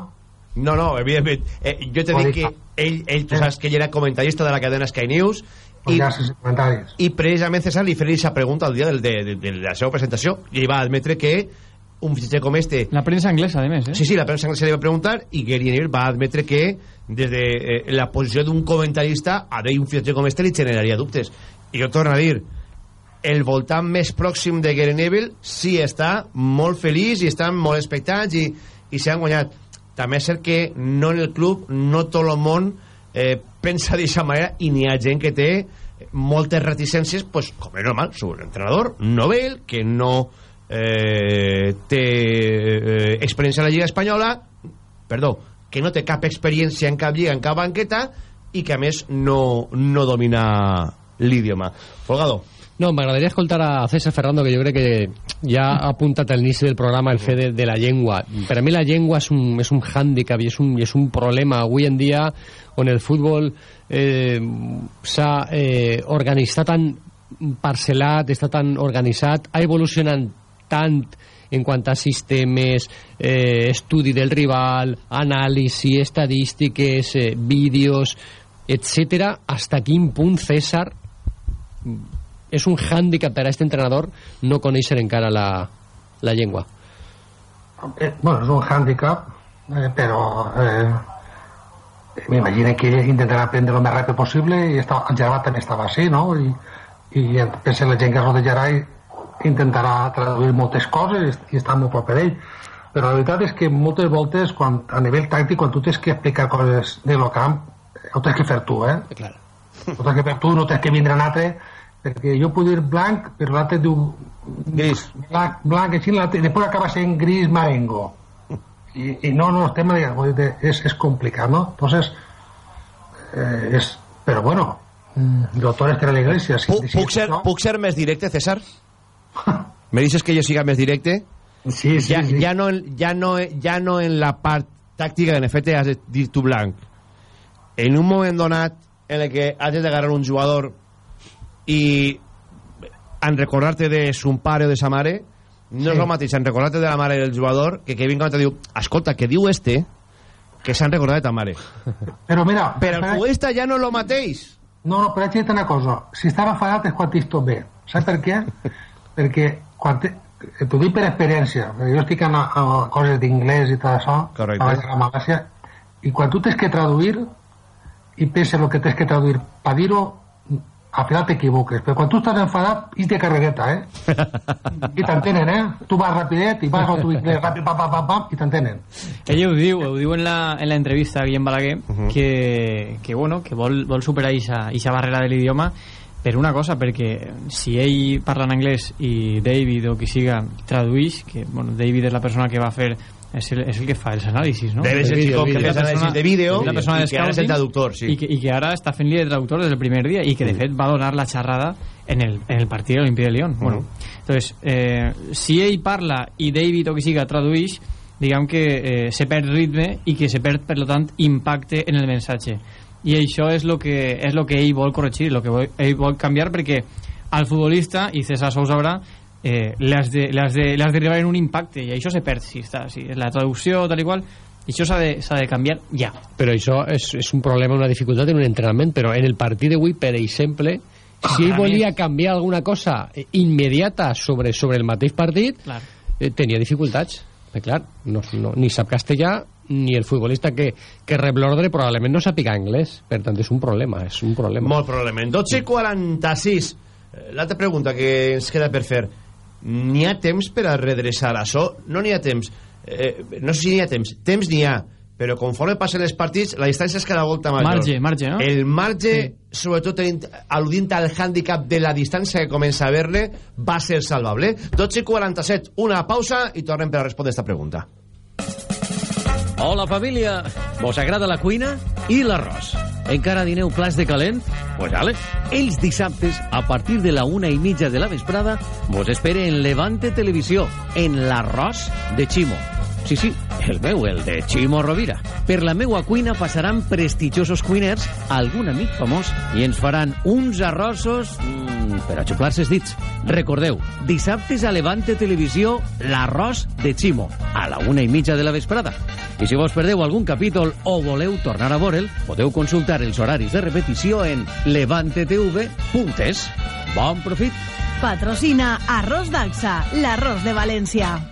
No, no, evidentment. Eh, jo t'he dit que ell, ell, tu saps que ell era comentarista de la cadena Sky News i, i precisament César li feia aquesta pregunta el dia del, de, de, de, la seva presentació i ell va admetre que un fitxatge com este... La premsa anglesa, a més, eh? Sí, sí, la premsa anglesa li va preguntar i Gary Neville va admetre que des de eh, la posició d'un comentarista a un fitxatge com este li generaria dubtes. I jo torno a dir, el voltant més pròxim de Gary Neville sí està molt feliç i estan molt expectants i, i s'han guanyat. També és cert que no en el club, no tot el món eh, pensa d'aquesta manera i n'hi ha gent que té moltes reticències pues, com és normal, sobre l'entrenador novel, que no eh, té eh, experiència a la Lliga Espanyola perdó, que no té cap experiència en cap lliga, en cap banqueta i que a més no, no domina l'idioma. Folgado no, m'agradaria escoltar a César Ferrando, que jo crec que ja ha apuntat al inici del programa el fet de, de la llengua. Per a mi la llengua és un, és un hàndicap i és un, és un problema. Avui en dia, on el futbol eh, s'ha eh, organitzat tan parcel·lat, està tan organitzat, ha evolucionat tant en quant a sistemes, eh, estudi del rival, anàlisi, estadístiques, eh, vídeos, etc. Hasta quin punt César és un hàndicap per a aquest entrenador no conèixer encara la, la llengua. Eh, bueno, és un hàndicap, eh, però eh, m'imagino que ell intentarà aprendre el més ràpid possible i està, el Gerard també estava així, no? I, i pensa la gent que es rodejarà i intentarà traduir moltes coses i està molt prop d'ell però la veritat és que moltes voltes quan, a nivell tàctic quan tu tens que explicar coses de lo camp ho tens que fer tu eh? Clar. ho tens que fer tu, no tens que vindre un altre perquè jo puc dir blanc però l'altre diu gris blanc, blanc així, després acaba sent gris marengo i, i no, no, el tema de, és, és complicat no? entonces eh, és, però bueno mm, doctores que era la iglesia si, puc, puc, ser, no? puc ser més directe César? [LAUGHS] me dices que yo siga més directe? sí, sí, ja, sí. ja, no, ja, no, ja no en la part tàctica en efecte has de dir tu blanc en un moment donat en el que has d'agarrar un jugador i en recordar-te de son pare o de sa mare no sí. és el mateix en recordar-te de la mare del jugador que que vinga i diu escolta, que diu este que s'han recordat de ta mare [LAUGHS] però mira però el futbolista ja no és el mateix no, no, però haig una cosa si estava enfadat és quan t'hi bé saps per què? [LAUGHS] perquè quan te, t'ho dic per experiència, jo estic en, en coses d'inglès i tot això, Correcte. a Malàcia, i quan tu tens que traduir i penses el que tens que traduir per dir-ho, al final t'equivoques, però quan tu estàs enfadat, i de carregueta, eh? [LAUGHS] I t'entenen, eh? Tu vas rapidet i vas al tu inglès ràpid, pam, pam, pam, pam, i t'entenen. Ell ho diu, ho diu en la, en la entrevista a Guillem Balaguer, que, que, bueno, que vol, vol superar aquesta barrera de l'idioma per una cosa, perquè si ell parla en anglès i David o qui siga tradueix, que bueno, David és la persona que va fer és el, és el que fa els anàlisis, no? Debe ser el xicó que fa anàlisis de vídeo la persona i que ara és el traductor, sí. I que, I que ara està fent-li de traductor des del primer dia i que de fet va donar la xerrada en el, en el partit de l'Olimpia de Lyon. Bueno, entonces, eh, si ell parla i David o qui siga tradueix, diguem que eh, se perd ritme i que se perd, per tant, impacte en el missatge. I això és el que, és lo que ell vol corregir, el que vol, ell vol canviar, perquè al futbolista, i César Sou sabrà, eh, l'has de, de, d'arribar en un impacte, i això se perd, si està, si la traducció, tal i qual, i això s'ha de, s'ha de canviar ja. Però això és, és un problema, una dificultat en un entrenament, però en el partit d'avui, per exemple, si ell volia canviar alguna cosa immediata sobre, sobre el mateix partit, Clar. eh, tenia dificultats. Eh, clar, no, no, ni sap castellà, ni el futbolista que, que rep l'ordre probablement no sàpiga anglès. Per tant, és un problema, és un problema. Molt probablement. 12 i 46. Eh, L'altra pregunta que ens queda per fer. N'hi ha temps per a redreçar això? No n'hi ha temps. Eh, no sé si n'hi ha temps. Temps n'hi ha. Però conforme passen els partits, la distància és cada volta major. Marge, marge, no? El marge, sobretot tenint, al·ludint al hàndicap de la distància que comença a haver-ne, va ser salvable. 12 i 47. Una pausa i tornem per a respondre aquesta pregunta. Hola, família! Vos agrada la cuina i l'arròs? Encara dineu plats de calent? Pues ale. Els dissabtes, a partir de la una i mitja de la vesprada, vos espere en Levante Televisió, en l'arròs de Ximo. Sí, sí, el meu, el de Ximo Rovira. Per la meua cuina passaran prestigiosos cuiners, algun amic famós, i ens faran uns arrossos mm, per a xuplar-se els dits. Recordeu, dissabtes a Levante Televisió, l'arròs de Ximo, a la una i mitja de la vesprada. I si vos perdeu algun capítol o voleu tornar a veure'l, podeu consultar els horaris de repetició en levantetv.es. Bon profit! Patrocina Arroz Daxa, l'arròs de València.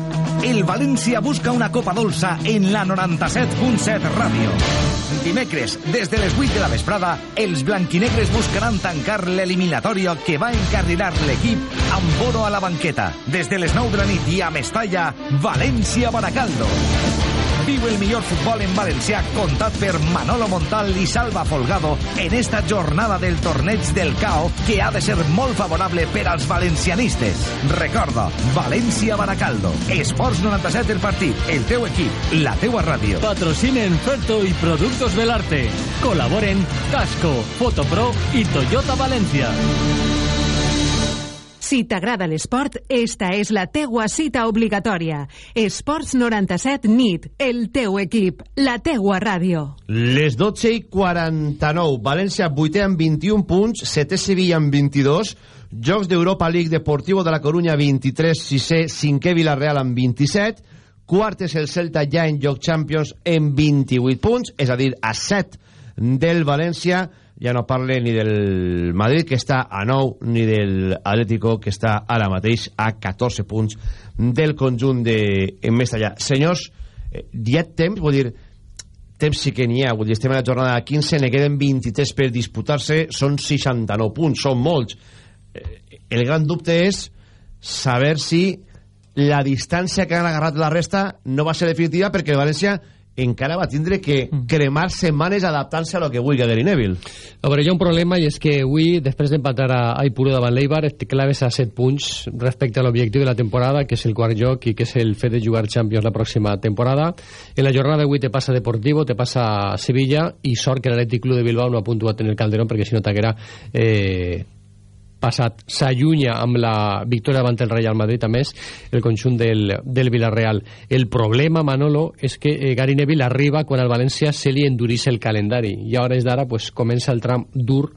El València busca una copa dolça en la 97.7 ràdio. Dimecres, des de les 8 de la vesprada, els blanquinegres buscaran tancar l'eliminatòria que va encarrilar l'equip amb Bono a la banqueta. Des de les 9 de la nit i a Mestalla, València-Baracaldo. Viu el millor futbol en valencià contat per Manolo Montal i Salva Folgado en esta jornada del torneig del CAO que ha de ser molt favorable per als valencianistes. Recorda, València-Baracaldo. Esports 97 el partit, el teu equip, la teua ràdio. Patrocinen Ferto y Productos Belarte. Colaboren Casco, Fotopro y Toyota Valencia. Si t'agrada l'esport, esta és la teua cita obligatòria. Esports 97 NIT, el teu equip, la teua ràdio. Les 12 i 49. València 8 amb 21 punts, 7 Sevilla amb 22, Jocs d'Europa League Deportivo de la Coruña 23, 6è, 5è Villarreal amb 27, quart és el Celta ja en Joc Champions en 28 punts, és a dir, a 7 del València, ja no parle ni del Madrid que està a 9 ni del Atlético que està ara mateix a 14 punts del conjunt de Mestallà. Senyors, eh, hi ha temps, vull dir, temps sí que n'hi ha hagut i estem a la jornada 15 ne queden 23 per disputar-se són 69 punts, són molts Eh, el gran dubte és saber si la distància que han agarrat la resta no va ser definitiva perquè el València encara va tindre que cremar setmanes adaptant-se a lo que vulgui Gary Neville. A veure, hi ha un problema i és que avui, després d'empatar a Aipuro davant l'Eibar, et claves a 7 punts respecte a l'objectiu de la temporada, que és el quart joc i que és el fet de jugar Champions la pròxima temporada. En la jornada d'avui te passa Deportivo, te passa Sevilla i sort que l'Atlètic Club de Bilbao no ha puntuat en el Calderón perquè si no t'haguera eh, passat s'allunya amb la victòria davant el Real Madrid a més el conjunt del, del Villarreal el problema Manolo és que eh, Gary Neville arriba quan al València se li endurís el calendari i a hores d'ara pues, comença el tram dur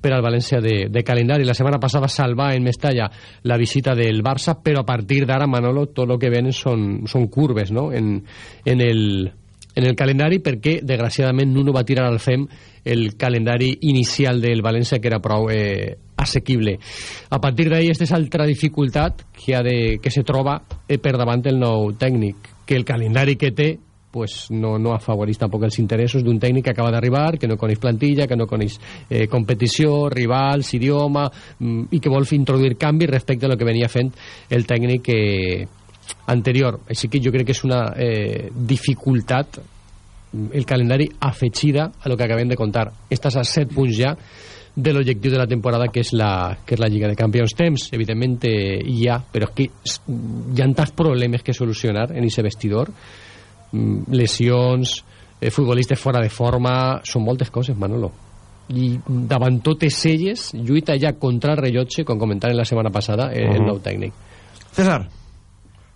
per al València de, de calendari. La setmana passada salva en Mestalla la visita del Barça, però a partir d'ara, Manolo, tot el que venen són, són curves no? en, en, el, en el calendari perquè, desgraciadament, Nuno va tirar al FEM el calendari inicial del València, que era prou eh, assequible. A partir d'ahí, aquesta és altra dificultat que, ha de, que se troba eh, per davant el nou tècnic, que el calendari que té pues no, no afavoreix tampoc els interessos d'un tècnic que acaba d'arribar, que no coneix plantilla, que no coneix eh, competició, rivals, idioma, mm, i que vol introduir canvi respecte a lo que venia fent el tècnic eh, anterior. Així que jo crec que és una eh, dificultat mm, el calendari afegida a lo que acabem de contar. Estàs a 7 punts ja de l'objectiu de la temporada que és la, que és la Lliga de Campions. Temps, evidentment, eh, hi ha, però és que hi ha tants problemes que solucionar en aquest vestidor Mm, lesions, eh, futbolistes fora de forma, són moltes coses, Manolo. I davant totes elles, lluita ja contra el rellotge, com comentàvem la setmana passada, eh, uh -huh. el nou tècnic. César.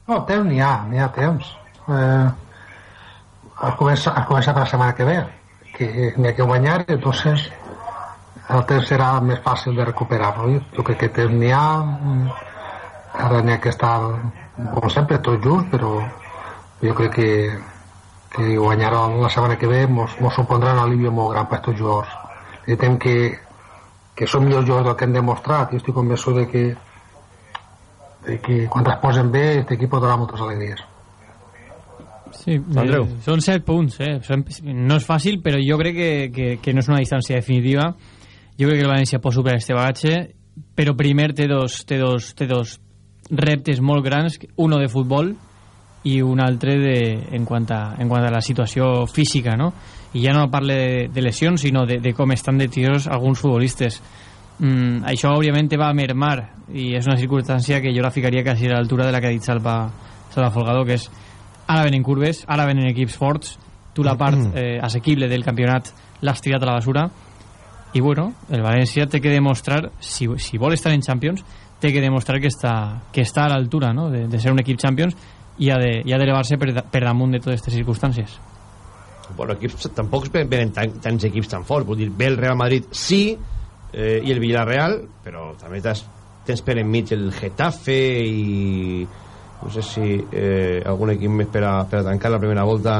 No, temps n'hi ha, n'hi ha temps. Eh, has començat, has començat la setmana que ve, que n'hi ha que guanyar, entonces el temps serà més fàcil de recuperar, no? Jo crec que temps n'hi ha, ara n'hi ha que estar, com sempre, tots junts, però jo crec que, que guanyar la setmana que ve mos, mos supondrà un alivio molt gran per aquests jugadors. Necessitem que, que són millors jugadors del que hem demostrat. I estic convençut de que, de que quan es posen bé aquest equip donarà moltes alegries. Sí, eh, són 7 punts eh? no és fàcil però jo crec que, que, que no és una distància definitiva jo crec que el València pot superar este bagatge però primer té dos, té dos, té dos reptes molt grans uno de futbol i un altre de, en, quant a, en quant a la situació física, no? I ja no parle de, de lesions, sinó de, de com estan de tiros alguns futbolistes. Mm, això, òbviament, va a mermar i és una circumstància que jo la ficaria quasi a l'altura de la que ha dit Salva, Salva Folgado, que és ara venen curves, ara venen equips forts, tu la part mm. eh, assequible del campionat l'has tirat a la basura i bueno, el València té que demostrar si, si vol estar en Champions té que demostrar que està, que està a l'altura no? de, de ser un equip Champions i ha d'elevar-se per, per damunt de totes aquestes circumstàncies. Bueno, equips, tampoc venen tan, tants equips tan forts. Vull dir, ve el Real Madrid sí eh, i el Villarreal però també tens, tens per enmig el Getafe i no sé si eh, algun equip més per a, per a tancar la primera volta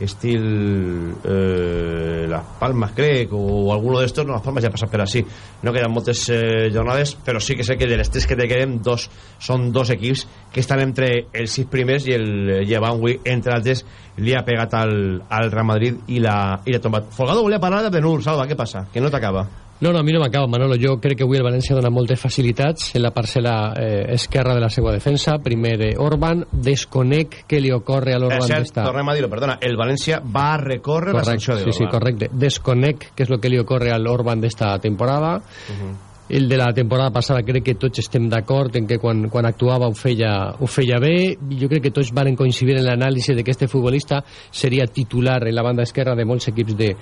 estil eh, Las Palmas crec o alguno de estos no, Las Palmas ja passa per així. No queden moltes eh, jornades però sí que sé que de les tres que te queden dos, són dos equips que estan entre els sis primers i el Llevant entre altres li ha pegat al, al Real Madrid i l'ha tombat. Folgado volia parlar de Benur, Salva, què passa? que no t'acaba no, no, a mi no m'acaba, Manolo. Jo crec que avui el València dona moltes facilitats en la parcel·la eh, esquerra de la seva defensa. Primer eh, Orban, desconec què li ocorre a l'Orban eh, d'esta... Tornem a dir-ho, perdona. El València va a recórrer correcte, la sanció d'Orban. Sí, sí, correcte. Desconec què és el que li ocorre a l'Orban d'esta temporada. Uh -huh. El de la temporada passada crec que tots estem d'acord en que quan, quan actuava ho feia, ho feia bé. Jo crec que tots van coincidir en l'anàlisi de que este futbolista seria titular en la banda esquerra de molts equips de,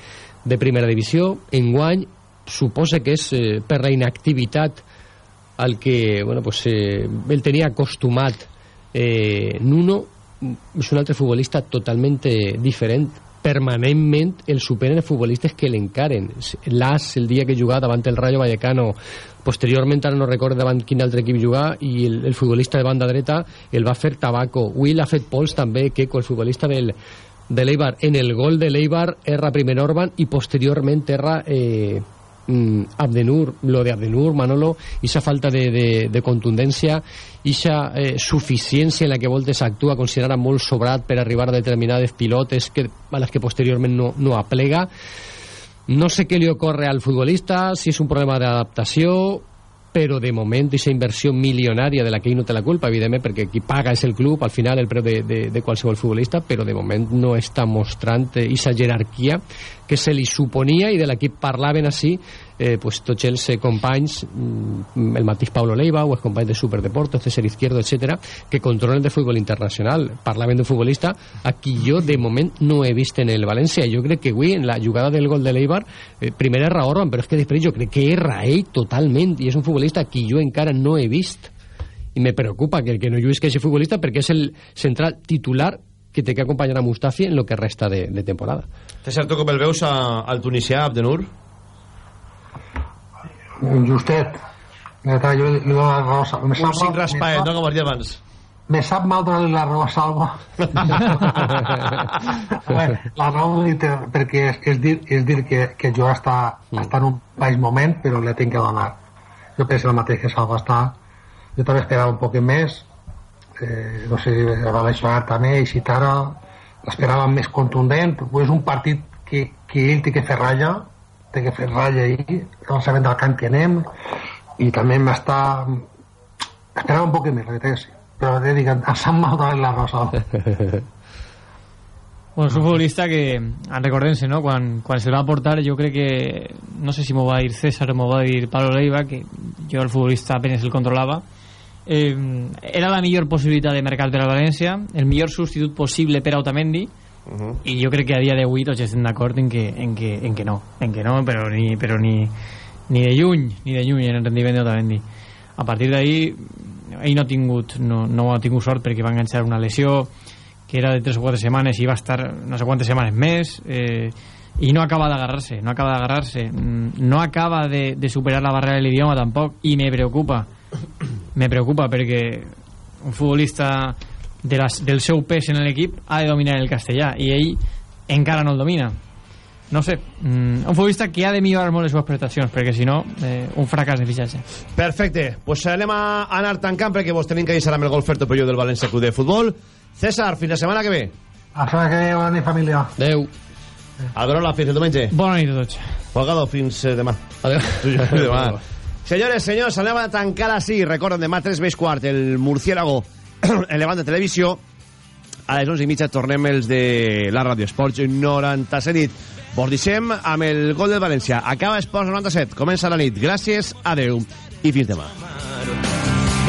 de primera divisió. Enguany suposa que és eh, per la inactivitat al que bueno, pues, eh, ell tenia acostumat eh, Nuno és un altre futbolista totalment eh, diferent. Permanentment el superen els futbolistes que l'encaren. l'As el dia que jugava davant el Rayo Vallecano posteriorment ara no recordo davant quin altre equip jugar i el, el futbolista de banda dreta el va fer Tabaco. Will ha fet pols també que el futbolista del, de l'Eibar. En el gol de l'Eibar erra primer Orban i posteriorment erra eh, mm, Abdenur, lo de Abdenur, Manolo, esa falta de, de, de contundència, esa eh, suficiència en la que Voltes actua considerada molt sobrat per arribar a determinades pilotes que, a les que posteriorment no, no aplega. No sé què li ocorre al futbolista, si és un problema d'adaptació, però de moment aquesta inversió milionària de la que ell no té la culpa, evidentment, perquè qui paga és el club, al final el preu de, de, de qualsevol futbolista, però de moment no està mostrant aquesta jerarquia que se li suponia i de l'equip parlaven així eh, pues, tots els eh, mm, el mateix Paulo Leiva o els companys de Superdeportes, César Izquierdo, etc que controlen de futbol internacional. Parlaven d'un futbolista a qui jo de moment no he vist en el València. Jo crec que avui en la jugada del gol de l'Eibar eh, primer erra Orban, però és que després jo crec que erra ell totalment i és un futbolista qui jo encara no he vist. I me preocupa que, que no lluís que és futbolista perquè és el central titular que té que acompanyar a Mustafi en lo que resta de, de temporada. César, tu com el veus a, al tunisià Abdenur? un justet jo la Un sap cinc raspaet, no? Com has dit abans. me sap mal donar-li la raó a Salva [LAUGHS] la raó té, perquè és, és, dir, és dir que, que jo està, està en un baix moment però le tinc que donar jo penso el mateix que Salva està jo també esperava un poc més eh, no sé, el València també i Citara l'esperava més contundent és un partit que, que ell té que fer ratlla té que fer ratlla ahir no sabem del camp que anem i també m'està esperava un poc més la veritat sí però he dit que sap mal donar la rosa [LAUGHS] Bueno, és un futbolista que, en recordem-se, no? Quan, quan se'l va portar, jo crec que, no sé si m'ho va dir César o m'ho va dir Pablo Leiva, que jo el futbolista apenas el controlava, eh, era la millor possibilitat de mercat per al València, el millor substitut possible per a Otamendi, Uh -huh. i jo crec que a dia d'avui tots estem d'acord en, que, en, que, en que no, en que no, però ni, però ni, ni de lluny, ni de lluny en el rendiment d'Otamendi. A partir d'ahir, ell no ha tingut, no, no ha tingut sort perquè va enganxar una lesió que era de 3 o 4 setmanes i va estar no sé quantes setmanes més eh, i no acaba d'agarrar-se no acaba d'agarrar-se Mm, no acaba de, de superar la barrera de l'idioma tampoc i me preocupa me preocupa perquè un futbolista de las, del seu pes en l'equip ha de dominar el castellà i ell encara no el domina no sé, mm, un futbolista que ha de millorar molt les seves prestacions perquè si no, eh, un fracàs de fitxatge Perfecte, pues anem a anar tancant perquè vos tenim que deixar amb el gol Ferto Pello del València Club de Futbol. César, fins la setmana que ve. la setmana que ve bona nit família adeu Alberola, fins el diumenge. Bona nit a tots. Folgado, fins eh, demà. Adéu. demà. [LAUGHS] Senyores, senyors, anem a tancar així. Recorden, demà 3 més quart, el Murciélago [CLEARS THROAT] en Levant de Televisió. A les 11 i mitja tornem els de la Ràdio Esports 97 nit. Vos deixem amb el gol del València. Acaba Esports 97. Comença la nit. Gràcies, adeu i fins demà.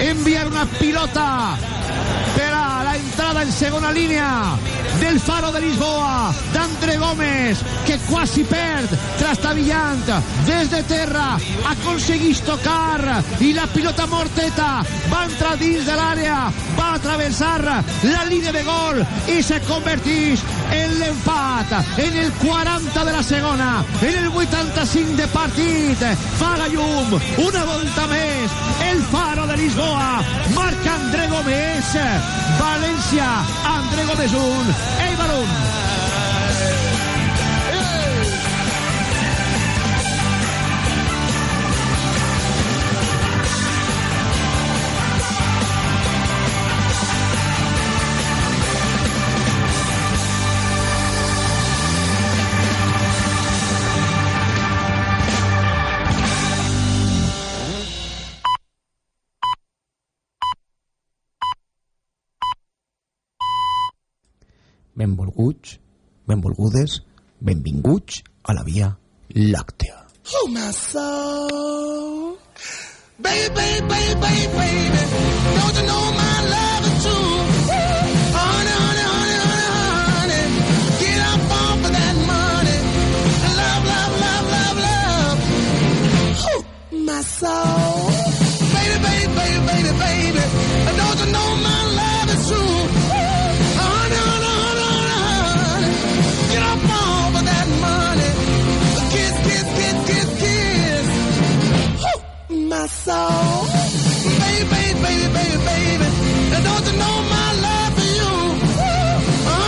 enviar una pilota. Per a la entrada en segona línia del Faro de Lisboa d'André Gómez que quasi perd trastabillant des de terra aconsegueix tocar i la pilota morteta va entrar dins de l'àrea va atravessar la línia de gol i se converteix en l'empat en el 40 de la segona. En el 85 de partit fa la llum una volta més el Faro de Lisboa. Marca André Gómez València André Gómez 1 Eibar 1 benvolgudes, benvinguts a la Via Làctea. Oh, my soul. Baby, baby, baby, baby, don't you know my love is true? Honey, honey, honey, honey, honey, get up off of that money. Love, love, love, love, love. Oh, my soul. Baby, baby, baby, baby, baby, don't you know my soul.